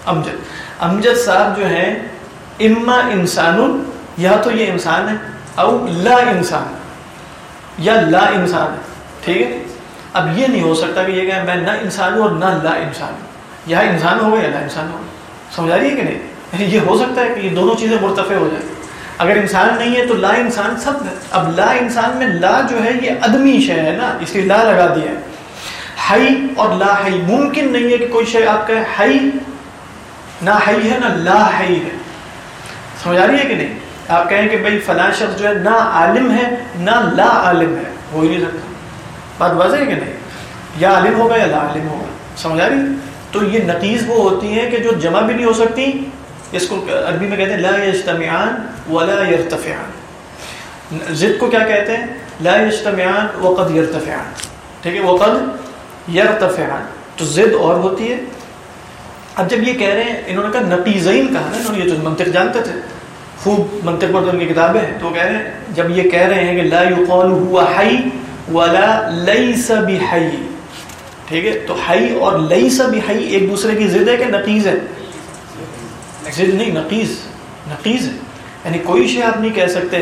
امجد۔ امجد۔ صاحب جو ہیں اما انسان یا تو یہ انسان ہے او لا انسان۔ یا لا انسان۔ ہے ٹھیک ہے؟ اب یہ نہیں ہو سکتا کہ یہ کہ میں نہ انسان ہوں اور نہ لا انسان ہوں۔ یا انسان ہوگا یا لا انسان ہوگا سمجھا رہی ہے کہ نہیں؟ یعنی یہ ہو سکتا ہے کہ یہ دونوں چیزیں مرتفع ہو جائیں۔ اگر انسان نہیں ہے تو لا انسان سب ہے۔ اب لا انسان میں لا جو ہے یہ ادمی شے ہے نا، اس لیے لا لگا دیا ہے۔ ہائی اور لا ہائی ممکن نہیں ہے کہ کوئی شے آپ کا ہائی نہ ہائی ہے نہ لا ہائی ہے۔ سمجھ آ رہی ہے کہ نہیں؟ آپ کہیں کہ بھائی فلاں شخص جو ہے نہ عالم ہے نہ لا عالم ہے، ہو ہی نہیں سکتا۔ بات واضح ہے کہ نہیں؟ یا عالم ہوگا یا لا عالم ہوگا۔ سمجھ آ رہی؟ ہے تو یہ نقیز وہ ہوتی ہیں کہ جو جمع بھی نہیں ہو سکتی، اس کو عربی میں کہتے ہیں، لا یجتمعان ولا یرتفعان۔ ضد کو کیا کہتے ہیں؟ لا یجتمعان وقد یرتفعان۔ ٹھیک ہے، وقد یرتفعان۔ تو ضد اور ہوتی ہے۔ اب جب یہ کہہ رہے ہیں، انہوں نے کہا نقیزین کہا نا، انہوں نے یہ تو منطق جانتے تھے۔ خوب منطق پر ان کی کتابیں ہیں۔ تو کہہ رہے ہیں، جب یہ کہہ رہے ہیں کہ لا یقال ہوا حی ولا لیس بحی۔ ٹھیک ہے؟ تو حی اور لیس بحی ایک دوسرے کی ضد ہے کہ نقیز ہے؟ ضد نہیں، نقیز نقیز ہے۔ یعنی کوئی شے آپ نہیں کہہ سکتے،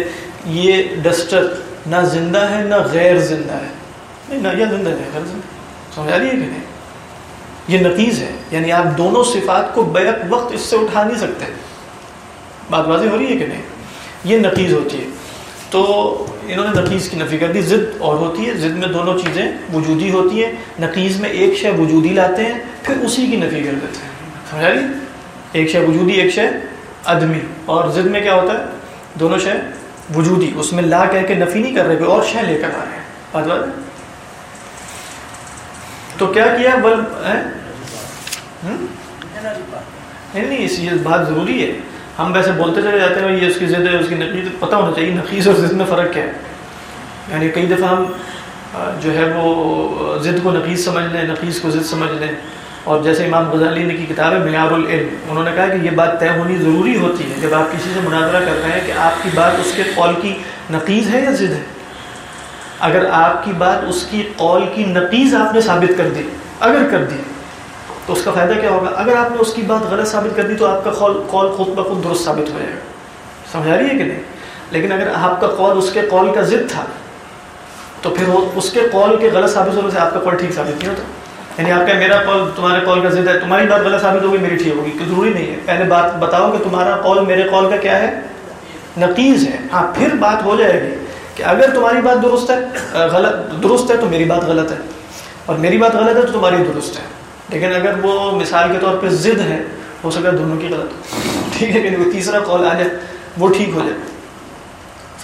یہ ڈسٹر نہ زندہ ہے نہ غیر زندہ ہے۔ نہیں، نہ، یہ زندہ ہے، غیر زندہ سمجھا رہی ہے کہ نہیں؟ یہ نقیز ہے۔ یعنی آپ دونوں صفات کو بیک وقت اس سے اٹھا نہیں سکتے۔ بات واضح ہو رہی ہے کہ نہیں؟ یہ نقیز ہوتی ہے۔ تو انہوں نے نقیز کی نفی کر دی۔ ضد اور ہوتی ہے، ضد میں دونوں چیزیں وجودی ہوتی ہیں۔ نقیز میں ایک شے وجودی لاتے ہیں، پھر اسی کی نفی کر دیتے ہیں۔ سمجھا رہی ایک شے وجودی، ایک شے ادمی اور ضد میں کیا ہوتا ہے؟ دونوں شے وجودی۔ اس میں لا کہہ کے نفی نہیں کر رہے کوئی اور شے لے کر آ رہے ہیں۔ بات بات؟ تو کیا کیا؟ بل نہیں نہیں، اس بات ضروری ہے۔ ہم ویسے بولتے چلے جاتے ہیں، یہ اس کی ضد ہے، اس کی نقیز پتہ ہونا چاہیے نقیز اور ضد میں فرق کیا ہے۔ یعنی کئی دفعہ ہم جو ہے وہ ضد کو نقیز سمجھ لیں، نقیز کو ضد سمجھ لیں۔ اور جیسے امام غزالی نے کی کتاب ہے معیار العلم، انہوں نے کہا کہ یہ بات طے ہونی ضروری ہوتی ہے جب آپ کسی سے مناظرہ کر رہے ہیں کہ آپ کی بات اس کے قول کی نقیز ہے یا ضد ہے۔ اگر آپ کی بات اس کی قول کی نقیز آپ نے ثابت کر دی، اگر کر دی تو اس کا فائدہ کیا ہوگا؟ اگر آپ نے اس کی بات غلط ثابت کر دی تو آپ کا قول قول خود بخود درست ثابت ہو جائے گا۔ سمجھا رہی ہے کہ نہیں؟ لیکن اگر آپ کا قول اس کے قول کا ضد تھا، تو پھر وہ اس کے قول کے غلط ثابت ہونے سے آپ کا قول ٹھیک ثابت نہیں ہوتا۔ یعنی آپ کا میرا قول تمہارے قول کا ضد ہے، تمہاری بات غلط ثابت ہوگی، میری ٹھیک ہوگی کہ ضروری نہیں ہے۔ پہلے بات بتاؤ کہ تمہارا قول میرے قول کا کیا ہے؟ نقیز ہے۔ ہاں پھر بات ہو جائے گی کہ اگر تمہاری بات درست ہے، غلط درست ہے تو میری بات غلط ہے، اور میری بات غلط ہے تو تمہاری درست ہے۔ لیکن اگر وہ مثال کے طور پہ ضد ہے، ہو سکتا ہے دونوں کی غلط ہو۔ ٹھیک ہے کہ وہ تیسرا قول آ جائے، وہ ٹھیک ہو جائے۔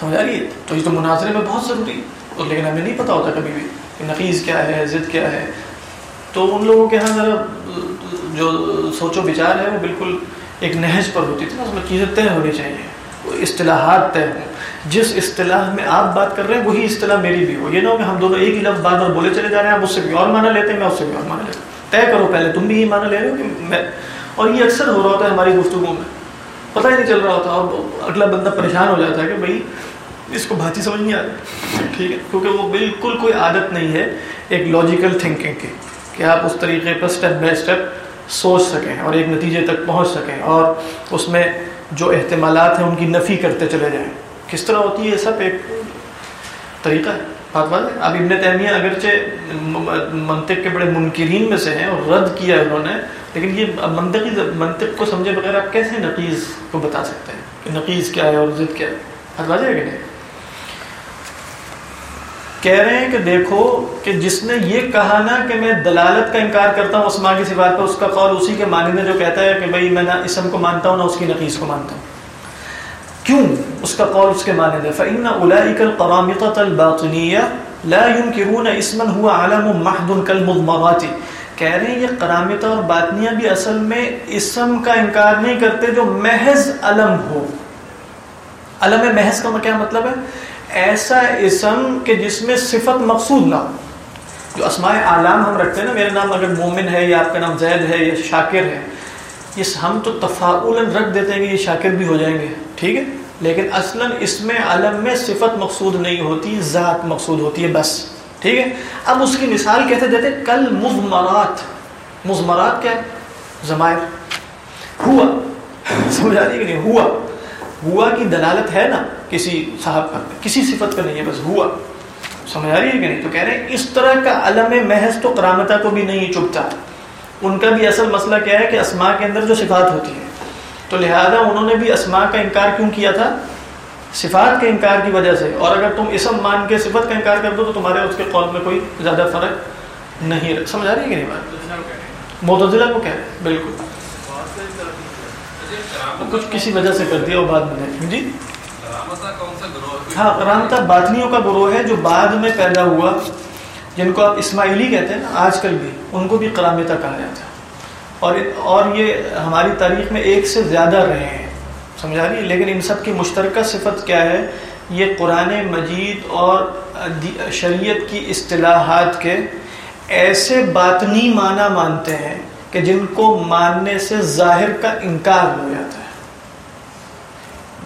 سمجھ آ رہی ہے تو یہ تو مناظرے میں بہت ضروری ہے۔ لیکن ہمیں نہیں پتا ہوتا کبھی بھی کہ نقیز کیا ہے، ضد کیا ہے۔ تو ان لوگوں کے یہاں ذرا جو سوچ و بچار ہے، وہ بالکل ایک نہج پر ہوتی تھی نا، اس میں چیزیں طے ہونی چاہیے۔ اصطلاحات طے ہوں۔ جس اصطلاح میں آپ بات کر رہے ہیں، وہی اصطلاح میری بھی ہو۔ یہ نہ ہو کہ ہم دونوں ایک ہی لفظ بار بار بولے چلے جا رہے ہیں، آپ اس سے بھی اور مانا لیتے ہیں، میں اس سے بھی اور مانا لیتا ہوں۔ طے کرو پہلے، تم بھی یہ مانا لے رہے ہو کہ میں اور یہ اکثر ہو رہا ہوتا ہے ہماری گفتگو میں۔ پتہ ہی نہیں چل رہا ہوتا، اور اگلا بندہ پریشان ہو جاتا ہے کہ بھائی، اس کو بھاتی سمجھ نہیں آتی ٹھیک ہے، کیونکہ وہ بالکل کوئی عادت نہیں ہے ایک لاجیکل تھنکنگ کی، کہ آپ اس طریقے پر اسٹیپ بائی اسٹیپ سوچ سکیں اور ایک نتیجے تک پہنچ سکیں اور اس میں جو احتمالات ہیں ان کی نفی کرتے چلے جائیں۔ کس طرح ہوتی ہے سب؟ ایک طریقہ ہے۔ اب ابن تیمیہ اگرچہ منطق کے بڑے منکرین میں سے ہیں اور رد کیا ہے انہوں نے، لیکن یہ منطقی منطق کو سمجھے بغیر آپ کیسے نقیز کو بتا سکتے ہیں کہ نقیز کیا ہے اور ضد کیا ہے؟ بات واضح ہے کہ نہیں۔ کہہ رہے ہیں کہ دیکھو کہ جس نے یہ کہا نا کہ میں دلالت کا انکار کرتا ہوں اسما کی صفات پر، اس کا قول اسی کے معنی جو کہتا ہے کہ بھائی میں نہ اسم کو مانتا ہوں، نہ اس کی نقیز کو مانتا ہوں۔ کیوں؟ اس کا قول اس کے معنی دے۔ فَإِنَّ أُولَئِكَ الْقَرَامِطَةَ الْبَاطِنِيَّةَ لَا يُنْكِرُونَ اسْمًا هُوَ عَلَمٌ مَحْدٌ كَالْمُضْمَرَاتِ۔ کہہ رہے ہیں یہ قرامطہ اور باطنیہ بھی اصل میں اسم کا انکار نہیں کرتے جو محض علم ہو۔ علم محض کا کیا مطلب ہے؟ ایسا اسم کہ جس میں صفت مقصود نہ ہو۔ جو اسماء عالم ہم رکھتے ہیں نا، میرا نام اگر مومن ہے یا آپ کا نام زید ہے یا شاکر ہے، یہ ہم تو تفاعل رکھ دیتے ہیں کہ یہ شاکر بھی ہو جائیں گے۔ ٹھیک ہے؟ لیکن اصلا اس میں عالم میں صفت مقصود نہیں ہوتی، ذات مقصود ہوتی ہے، بس۔ ٹھیک ہے؟ اب اس کی مثال کیسے دیتے؟ کل مزمرات مزمرات کیا ہے؟ زمائر ہوا۔ سمجھا رہی کہ نہیں؟ ہوا۔ ہوا کی دلالت ہے نا کسی صاحب کا کسی صفت کا نہیں ہے، بس ہوا۔ سمجھ آ رہی ہے کہ نہیں؟ تو کہہ رہے ہیں اس طرح کا علم محض تو کرامتا کو بھی نہیں چپتا ان کا بھی اصل مسئلہ کیا ہے کہ اسما کے اندر جو صفات ہوتی ہے تو لہذا انہوں نے بھی اسما کا انکار کیوں کیا تھا؟ صفات کے انکار کی وجہ سے۔ اور اگر تم اسم مان کے صفت کا انکار کر دو تو تمہارے اس کے قول میں کوئی زیادہ فرق نہیں رہا سمجھ آ رہی ہے کہ نہیں بات؟ متضلہ کو کہہ رہے بالکل۔ کچھ کسی وجہ سے کر دیا وہ بعد میں جی؟ ہاں کرامتا باطنیوں کا گروہ ہے جو بعد میں پیدا ہوا جن کو آپ اسماعیلی کہتے ہیں نا آج کل بھی ان کو بھی کرامتا کہا جاتا ہے اور اور یہ ہماری تاریخ میں ایک سے زیادہ رہے ہیں۔ سمجھا رہی لیکن ان سب کی مشترکہ صفت کیا ہے؟ یہ قرآن مجید اور شریعت کی اصطلاحات کے ایسے باطنی معنی مانتے ہیں کہ جن کو ماننے سے ظاہر کا انکار ہو جاتا ہے۔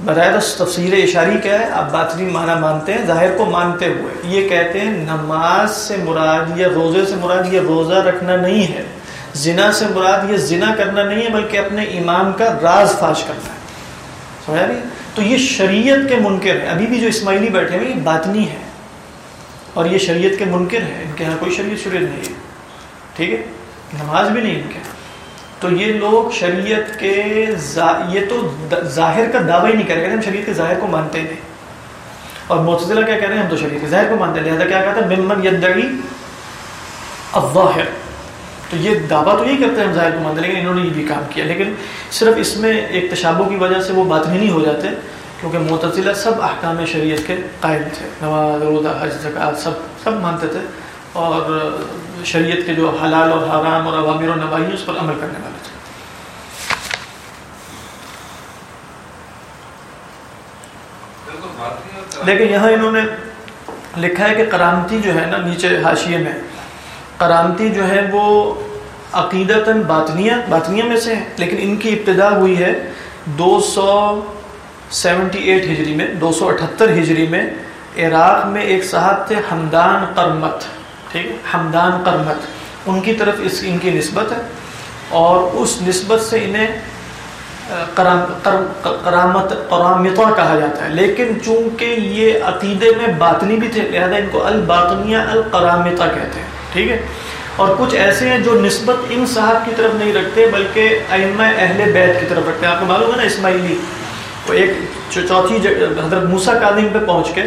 براہ تفسیر اشاری کیا ہے؟ آپ باطنی معنی مانتے ہیں، ظاہر کو مانتے ہوئے۔ یہ کہتے ہیں، نماز سے مراد یا روزے سے مراد یہ روزہ رکھنا نہیں ہے۔ زنا سے مراد یہ زنا کرنا نہیں ہے بلکہ اپنے امام کا راز فاش کرنا ہے۔ سمجھا رہی تو یہ شریعت کے منکر ہیں۔ ابھی بھی جو اسماعیلی بیٹھے ہوئے یہ باطنی ہے اور یہ شریعت کے منکر ہیں۔ ان کے یہاں کوئی شریعت شریعت نہیں ہے۔ ٹھیک ہے؟ نماز بھی نہیں ان کے۔ تو یہ لوگ شریعت کے یہ تو ظاہر کا دعویٰ ہی نہیں کر رہے۔ ہم شریعت کے ظاہر کو مانتے نہیں۔ اور معتزلہ کیا کہہ رہے ہیں؟ ہم تو شریعت کے ظاہر کو مانتے ہیں لہٰذا کیا کہتا ہے ممن یدعی الظاہر۔ تو یہ دعویٰ تو یہی کرتے ہیں ہم ظاہر کو مانتے لیکن انہوں نے یہ بھی کام کیا۔ لیکن صرف اس میں ایک تشابوں کی وجہ سے وہ بات نہیں ہو جاتے، کیونکہ معتزلہ سب احکام شریعت کے قائم تھے۔ نواز روزہ، حج زکات سب سب مانتے تھے۔ اور شریعت کے جو حلال اور حرام اور عوامر و نواحی اس پر عمل کرنے والے تھے۔ لیکن یہاں انہوں نے لکھا ہے کہ کرامتی جو ہے نا، نیچے حاشیے میں کرامتی جو ہے وہ عقیدتاً باطنیہ باطنیہ میں سے ہیں لیکن ان کی ابتدا ہوئی ہے دو سو سیونٹی ایٹ ہجری میں، دو سو اٹھتر ہجری میں عراق میں ایک صاحب تھے، حمدان قرمت، ٹھیک ہے؟ حمدان قرمت۔ ان کی طرف اس، ان کی نسبت ہے۔ اور اس نسبت سے انہیں کرامت کرامتا کہا جاتا ہے۔ لیکن چونکہ یہ عقیدے میں باطنی بھی تھے، لہذا ان کو الباطنیہ القرامتا کہتے ہیں۔ ٹھیک ہے؟ اور کچھ ایسے ہیں جو نسبت ان صاحب کی طرف نہیں رکھتے، بلکہ ائمہ اہل بیت کی طرف رکھتے ہیں۔ آپ کو معلوم ہے نا اسماعیلی؟ وہ ایک چوتھی حضرت موسا کاظم پہ پہنچ کے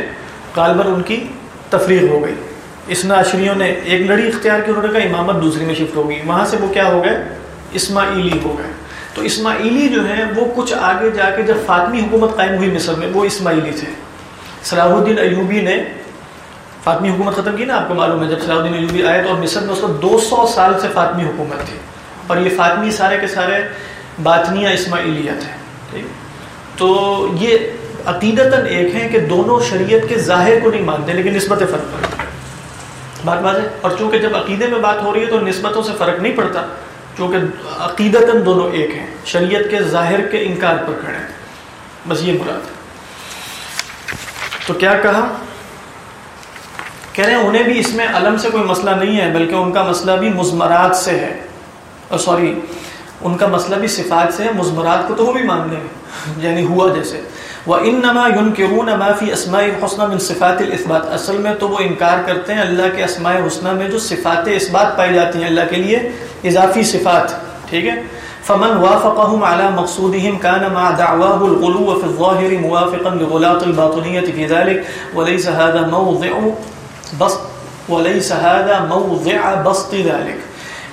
غالباً ان کی تفریح ہو گئی۔ اس ناشریوں نے ایک لڑی اختیار کی، انہوں نے کہا امامت دوسری میں شفٹ ہوگی۔ وہاں سے وہ کیا ہو گئے؟ اسماعیلی ہو گئے۔ تو اسماعیلی جو ہیں، وہ کچھ آگے جا کے جب فاطمی حکومت قائم ہوئی مصر میں، وہ اسماعیلی تھے۔ صلاح الدین ایوبی نے فاطمی حکومت ختم کی نا، آپ کو معلوم ہے جب صلاح الدین ایوبی آئے تو اور مصر میں اس کو دو سو سال سے فاطمی حکومت تھی۔ اور یہ فاطمی سارے کے سارے باطنیہ اسماعیلیت ہیں، ٹھیک۔ تو یہ عقیدتاً ایک ہیں کہ دونوں شریعت کے ظاہر کو نہیں مانتے، لیکن نسبت فرق پڑتا بات بات ہے اور چونکہ جب عقیدے میں بات ہو رہی ہے تو نسبتوں سے فرق نہیں پڑتا، چونکہ عقیدتاً دونوں ایک ہیں۔ شریعت کے ظاہر کے انکار پر کھڑے ہیں۔ بس یہ مراد۔ ہے تو کیا کہا؟ کہہ رہے ہیں انہیں بھی اس میں علم سے کوئی مسئلہ نہیں ہے، بلکہ ان کا مسئلہ بھی مزمرات سے ہے۔ oh, سوری ان کا مسئلہ بھی صفات سے ہے، مزمرات کو تو وہ بھی مان لیں یعنی ہوا جیسے۔ وہ ان وَإِنَّمَا يُنْكِرُونَ مَا فِي أَسْمَاءِ الْحُسْنَى مِنْ صِفَاتِ الْإِثْبَاتِ۔ اصل میں تو وہ انکار کرتے ہیں اللہ کے اسماء حسنہ میں جو صفات اثبات پائی جاتی ہیں اللہ کے لیے، اضافی صفات۔ ٹھیک ہے؟ فمن وافقهم على مقصودهم كان مع دعواه الغلو في الظاهر موافقا لغلاط الباطنية في ذلك، وليس هذا موضع بسط وليس هذا موضع بسط ذلك۔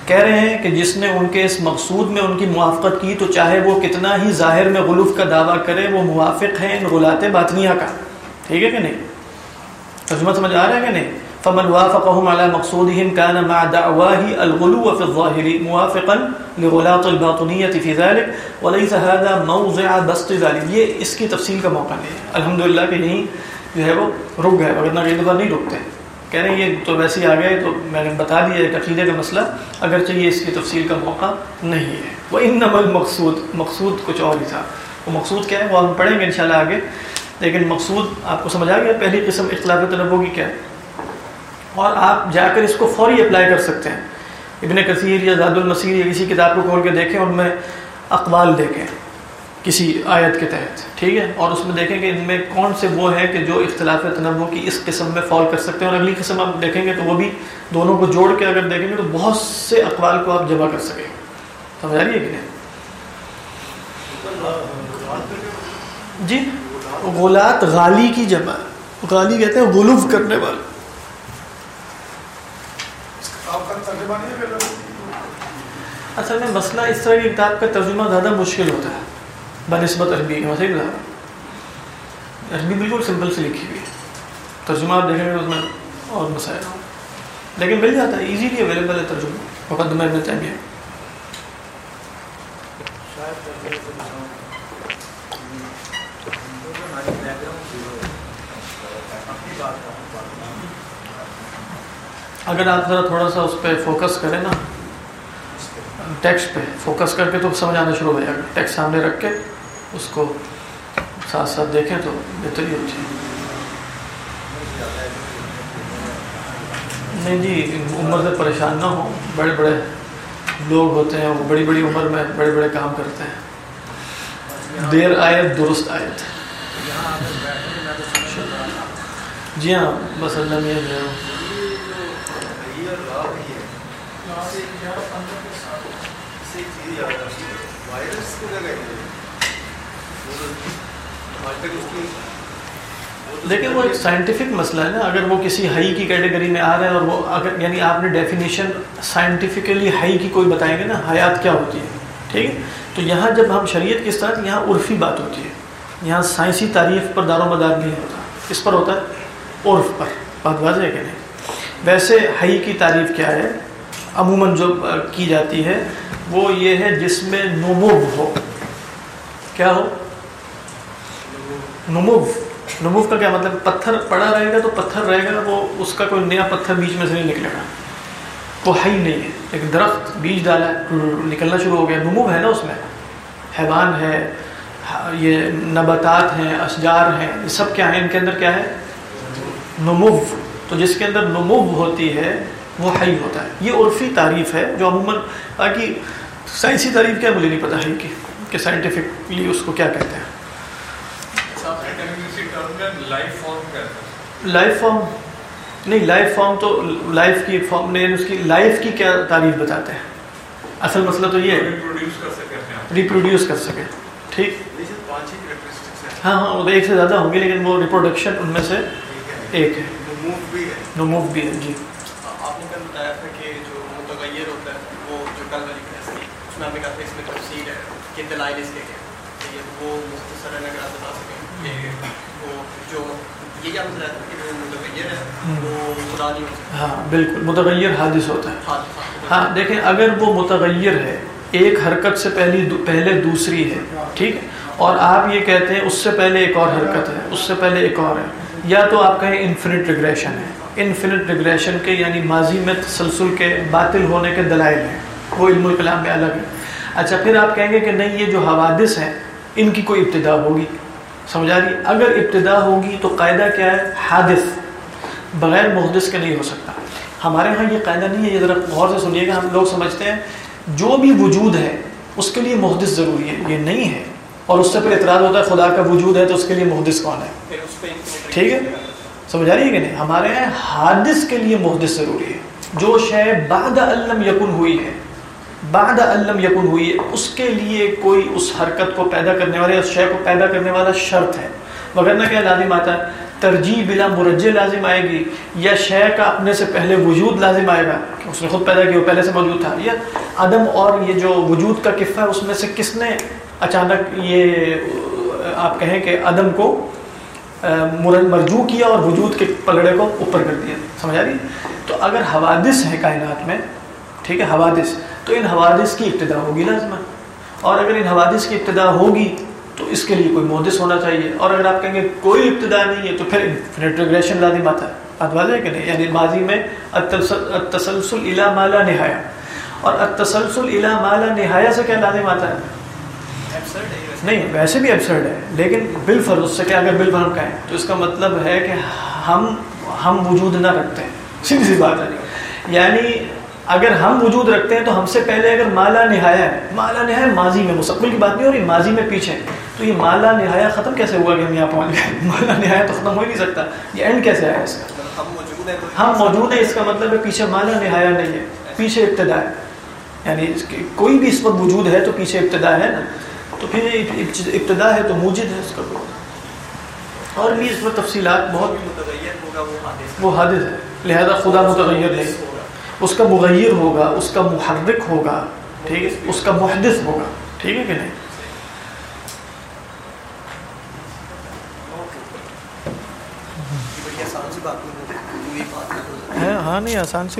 کہہ رہے ہیں کہ جس نے ان کے اس مقصود میں ان کی موافقت کی تو چاہے وہ کتنا ہی ظاہر میں غلوف کا دعویٰ کرے، وہ موافق ہے ان غلات باطنیہ کا۔ ٹھیک ہے کہ نہیں؟ ترجمہ سمجھ آ رہا ہے کہ نہیں؟ فمن وافقهم على مقصودهم كان مع دعواه الغلو في الظاهر موافقا لغلاط الباطنية في ذلك۔ وليس هذا موضع بسط ذلك۔ یہ اس کی تفصیل کا موقع نہیں ہے۔ الحمدللہ کہ یہیں جو ہے وہ رک گئے۔ وغیرہ کئی دفعہ نہیں رکتے۔ کہہ رہے ہیں، یہ تو ویسے ہی آ گئے تو میں نے بتا دیا ایک عقیدے کا مسئلہ اگر چاہیے اس کی تفصیل کا موقع نہیں ہے۔ وہ ان نمل مقصود مقصود کچھ اور ہی تھا۔ وہ مقصود کیا ہے؟ وہ ہم پڑھیں گے انشاءاللہ آگے۔ لیکن مقصود آپ کو سمجھ آ گیا، پہلی قسم اختلاف تنوع کی کیا ہے؟ اور آپ جا کر اس کو فوری اپلائی کر سکتے ہیں۔ ابن کثیر یا زاد المسیر یا کسی کتاب کو کھول کے دیکھیں ان میں اقوال دیکھیں۔ کسی آیت کے تحت ٹھیک ہے؟ اور اس میں دیکھیں کہ ان میں کون سے وہ ہیں کہ جو اختلاف تنوع کی اس قسم میں فال کر سکتے ہیں اور اگلی قسم آپ دیکھیں گے تو وہ بھی دونوں کو جوڑ کے اگر دیکھیں گے تو بہت سے اقوال کو آپ جمع کر سکیں۔ گے سمجھ آ رہی ہے کہ نہیں؟ جی غلات غالی کی جمع غالی کہتے ہیں غلوف کرنے والے۔ اصل میں مسئلہ اس طرح کی کتاب کا ترجمہ زیادہ مشکل ہوتا ہے۔ بنسبت عربی کے مسئلہ عربی بالکل سمپل سے لکھی ہوئی ہے۔ ترجمہ آپ دیکھیں گے اس میں اور مسائل۔ ہوں لیکن مل جاتا ہے ایزیلی اویلیبل ہے ترجمہ۔ مقدمہ ابن تیمیہ اگر آپ ذرا تھوڑا سا اس پہ فوکس کریں نا ٹیکسٹ پہ۔ فوکس کر کے تو سمجھ آنا شروع ہو جائے گا۔ ٹیکسٹ سامنے رکھ کے۔ اس کو ساتھ ساتھ دیکھیں تو بہتری ہوتی ہے۔ نہیں جی عمر سے پریشان نہ ہو بڑے بڑے لوگ ہوتے ہیں، وہ بڑی بڑی عمر میں بڑے بڑے کام کرتے ہیں۔ دیر آیت، درست آیت۔ جی ہاں بس اللہ میاں جو ہے۔ لیکن وہ ایک سائنٹیفک مسئلہ ہے نا، اگر وہ کسی ہائی کی کیٹیگری میں آ رہا ہے اور وہ اگر یعنی آپ نے ڈیفینیشن سائنٹیفکلی ہائی کی کوئی بتائیں گے نا، حیات کیا ہوتی ہے؟ ٹھیک ہے؟ تو یہاں جب ہم شریعت کے ساتھ یہاں عرفی بات ہوتی ہے۔ یہاں سائنسی تعریف پر دار و مدار نہیں ہوتا۔ کس پر ہوتا ہے؟ عرف پر۔ بات واضح ہے کہ نہیں؟ ویسے ہائی کی تعریف کیا ہے؟ عموماً جو کی جاتی ہے، وہ یہ ہے جس میں نمو ہو۔ کیا ہو؟ نمو نمو کا کیا مطلب پتھر پڑا رہے گا تو پتھر رہے گا، وہ اس کا کوئی نیا پتھر بیچ میں سے نہیں نکلے گا۔ وہ ہائی نہیں۔ ہے ایک درخت بیج ڈالا، نکلنا شروع ہو گیا۔ نمو ہے نا اس میں۔ حیوان ہے، یہ نباتات ہیں، اشجار ہیں، یہ سب کیا ہیں؟ ان کے اندر کیا ہے؟ نمو تو جس کے اندر نمو ہوتی ہے، وہ ہائی ہوتا ہے۔ یہ عرفی تعریف ہے، جو عموماً باقی سائنسی تعریف کیا مجھے نہیں پتا ہے کہ سائنٹیفکلی اس کو کیا کہتے ہیں۔ لائف فارم نہیں لائف فارم تو لائف کی فارم نہیں اس کی لائف کی کیا تعریف بتاتے ہیں؟ اصل مسئلہ تو یہ ہے۔ ریپروڈیوس کر سکے ٹھیک۔ ہاں ہاں وہ ایک سے زیادہ ہوں گے لیکن وہ ریپروڈکشن ان میں سے ایک ہے۔ نمو بھی ہے۔ جی۔ آپ نے کل بتایا تھا کہ جو متغیر ہوتا ہے وہ جو کل والی اس میں نے کہا تھا اس میں تفصیل ہے کہ دلائل اس کے کیا وہ مختصر اگر آپ بتا سکیں کہ وہ جو یہ کیا مسئلہ تھا کہ وہ متغیر ہے وہ خدا نہیں ہو سکتا ہاں بالکل متغیر حادث ہوتا ہے۔ ہاں دیکھیں اگر وہ متغیر ہے ایک حرکت سے پہلی پہلے دوسری ہے ٹھیک ہے؟ اور آپ یہ کہتے ہیں اس سے پہلے ایک اور حرکت ہے اس سے پہلے ایک اور ہے۔ یا تو آپ کہیں انفینٹ ریگریشن ہے۔ انفینٹ ریگریشن کے یعنی ماضی میں تسلسل کے باطل ہونے کے دلائل ہیں۔ وہ علم الکلام میں الگ ہے۔ اچھا پھر آپ کہیں گے کہ نہیں یہ جو حوادث ہیں ان کی کوئی ابتدا ہوگی۔ سمجھا رہی اگر ابتدا ہوگی تو قاعدہ کیا ہے؟ حادث. بغیر محدث کے نہیں ہو سکتا۔ ہمارے ہاں یہ قاعدہ نہیں ہے یہ ذرا غور سے سنیے گا ہم لوگ سمجھتے ہیں جو بھی وجود ہے اس کے لیے محدث ضروری ہے یہ نہیں ہے۔ اور اس سے پھر اعتراض ہوتا ہے خدا کا وجود ہے تو اس کے لیے محدث کون ہے؟ ٹھیک ہے؟ سمجھ آ رہی ہے کہ نہیں؟ ہمارے حادث کے لیے محدث ضروری ہے۔ جو شے بعد علم یکن ہوئی ہے بعد علم یکن ہوئی ہے اس کے لیے کوئی اس حرکت کو پیدا کرنے والے، اس شے کو پیدا کرنے والا شرط ہے۔ وغیرہ کیا لازم آتا ہے، ترجیح بلا مرجع لازم آئے گی، یا شے کا اپنے سے پہلے وجود لازم آئے گا۔ کہ اس نے خود پیدا کیا وہ پہلے سے موجود تھا۔ یا عدم اور یہ جو وجود کا کفہ ہے، اس میں سے کس نے اچانک یہ، آپ کہیں کہ عدم کو مرجو کیا اور وجود کے پلڑے کو اوپر کر دیا؟ سمجھا رہی تو اگر حوادث ہے کائنات میں ٹھیک ہے حوادث۔ تو ان حوادث کی ابتدا ہوگی لازمہ اور اگر ان حوادث کی ابتدا ہوگی تو اس کے لیے کوئی محدث ہونا چاہیے۔ اور اگر آپ کہیں گے کوئی ابتدا نہیں ہے تو پھر انفینٹ ریگریشن لازم آتا ہے۔ بات واضح ہے کہ نہیں؟ یعنی ماضی میں التسل- التسلسل الى ما لا نہایا اور التسلسل الى ما لا نہایا سے کیا لازم آتا ہے؟ نہیں ویسے بھی ابسرڈ ہے لیکن بالفرض اس سے کیا؟ اگر بالفرض کہیں تو اس کا مطلب ہے کہ ہم ہم وجود نہ رکھتے۔ ہیں سیدھی سی بات ہے۔ یعنی اگر ہم وجود رکھتے ہیں تو ہم سے پہلے اگر مالا نہایا ہے مالا نہایا ماضی میں مستقبل کی بات نہیں ہو رہی ماضی میں پیچھے ہے۔ تو یہ مالا نہایا ختم کیسے ہوا کہ ہم یہاں پہنچ گئے؟ مالا نہایا تو ختم ہو ہی نہیں سکتا۔ یہ اینڈ کیسے آیا اس کا؟ ہم موجود ہیں تو ہم موجود ہیں اس کا مطلب ہے پیچھے مالا نہایا نہیں ہے پیچھے ابتدا ہے۔ یعنی اس کی کوئی بھی اس وقت وجود ہے تو پیچھے ابتدا ہے نا۔ تو پھر ابتدا ہے تو موجد ہے اس کا۔ اور بھی اس میں تفصیلات بہت بھی متغیر ہوگا وہ حادث ہے۔ لہذا خدا متغیر ہوگا اس کا مغیر ہوگا اس کا محرک ہوگا ٹھیک ہے؟ اس کا محدث ہوگا ٹھیک ہے کہ نہیں؟ ہے ہاں نہیں آسان سی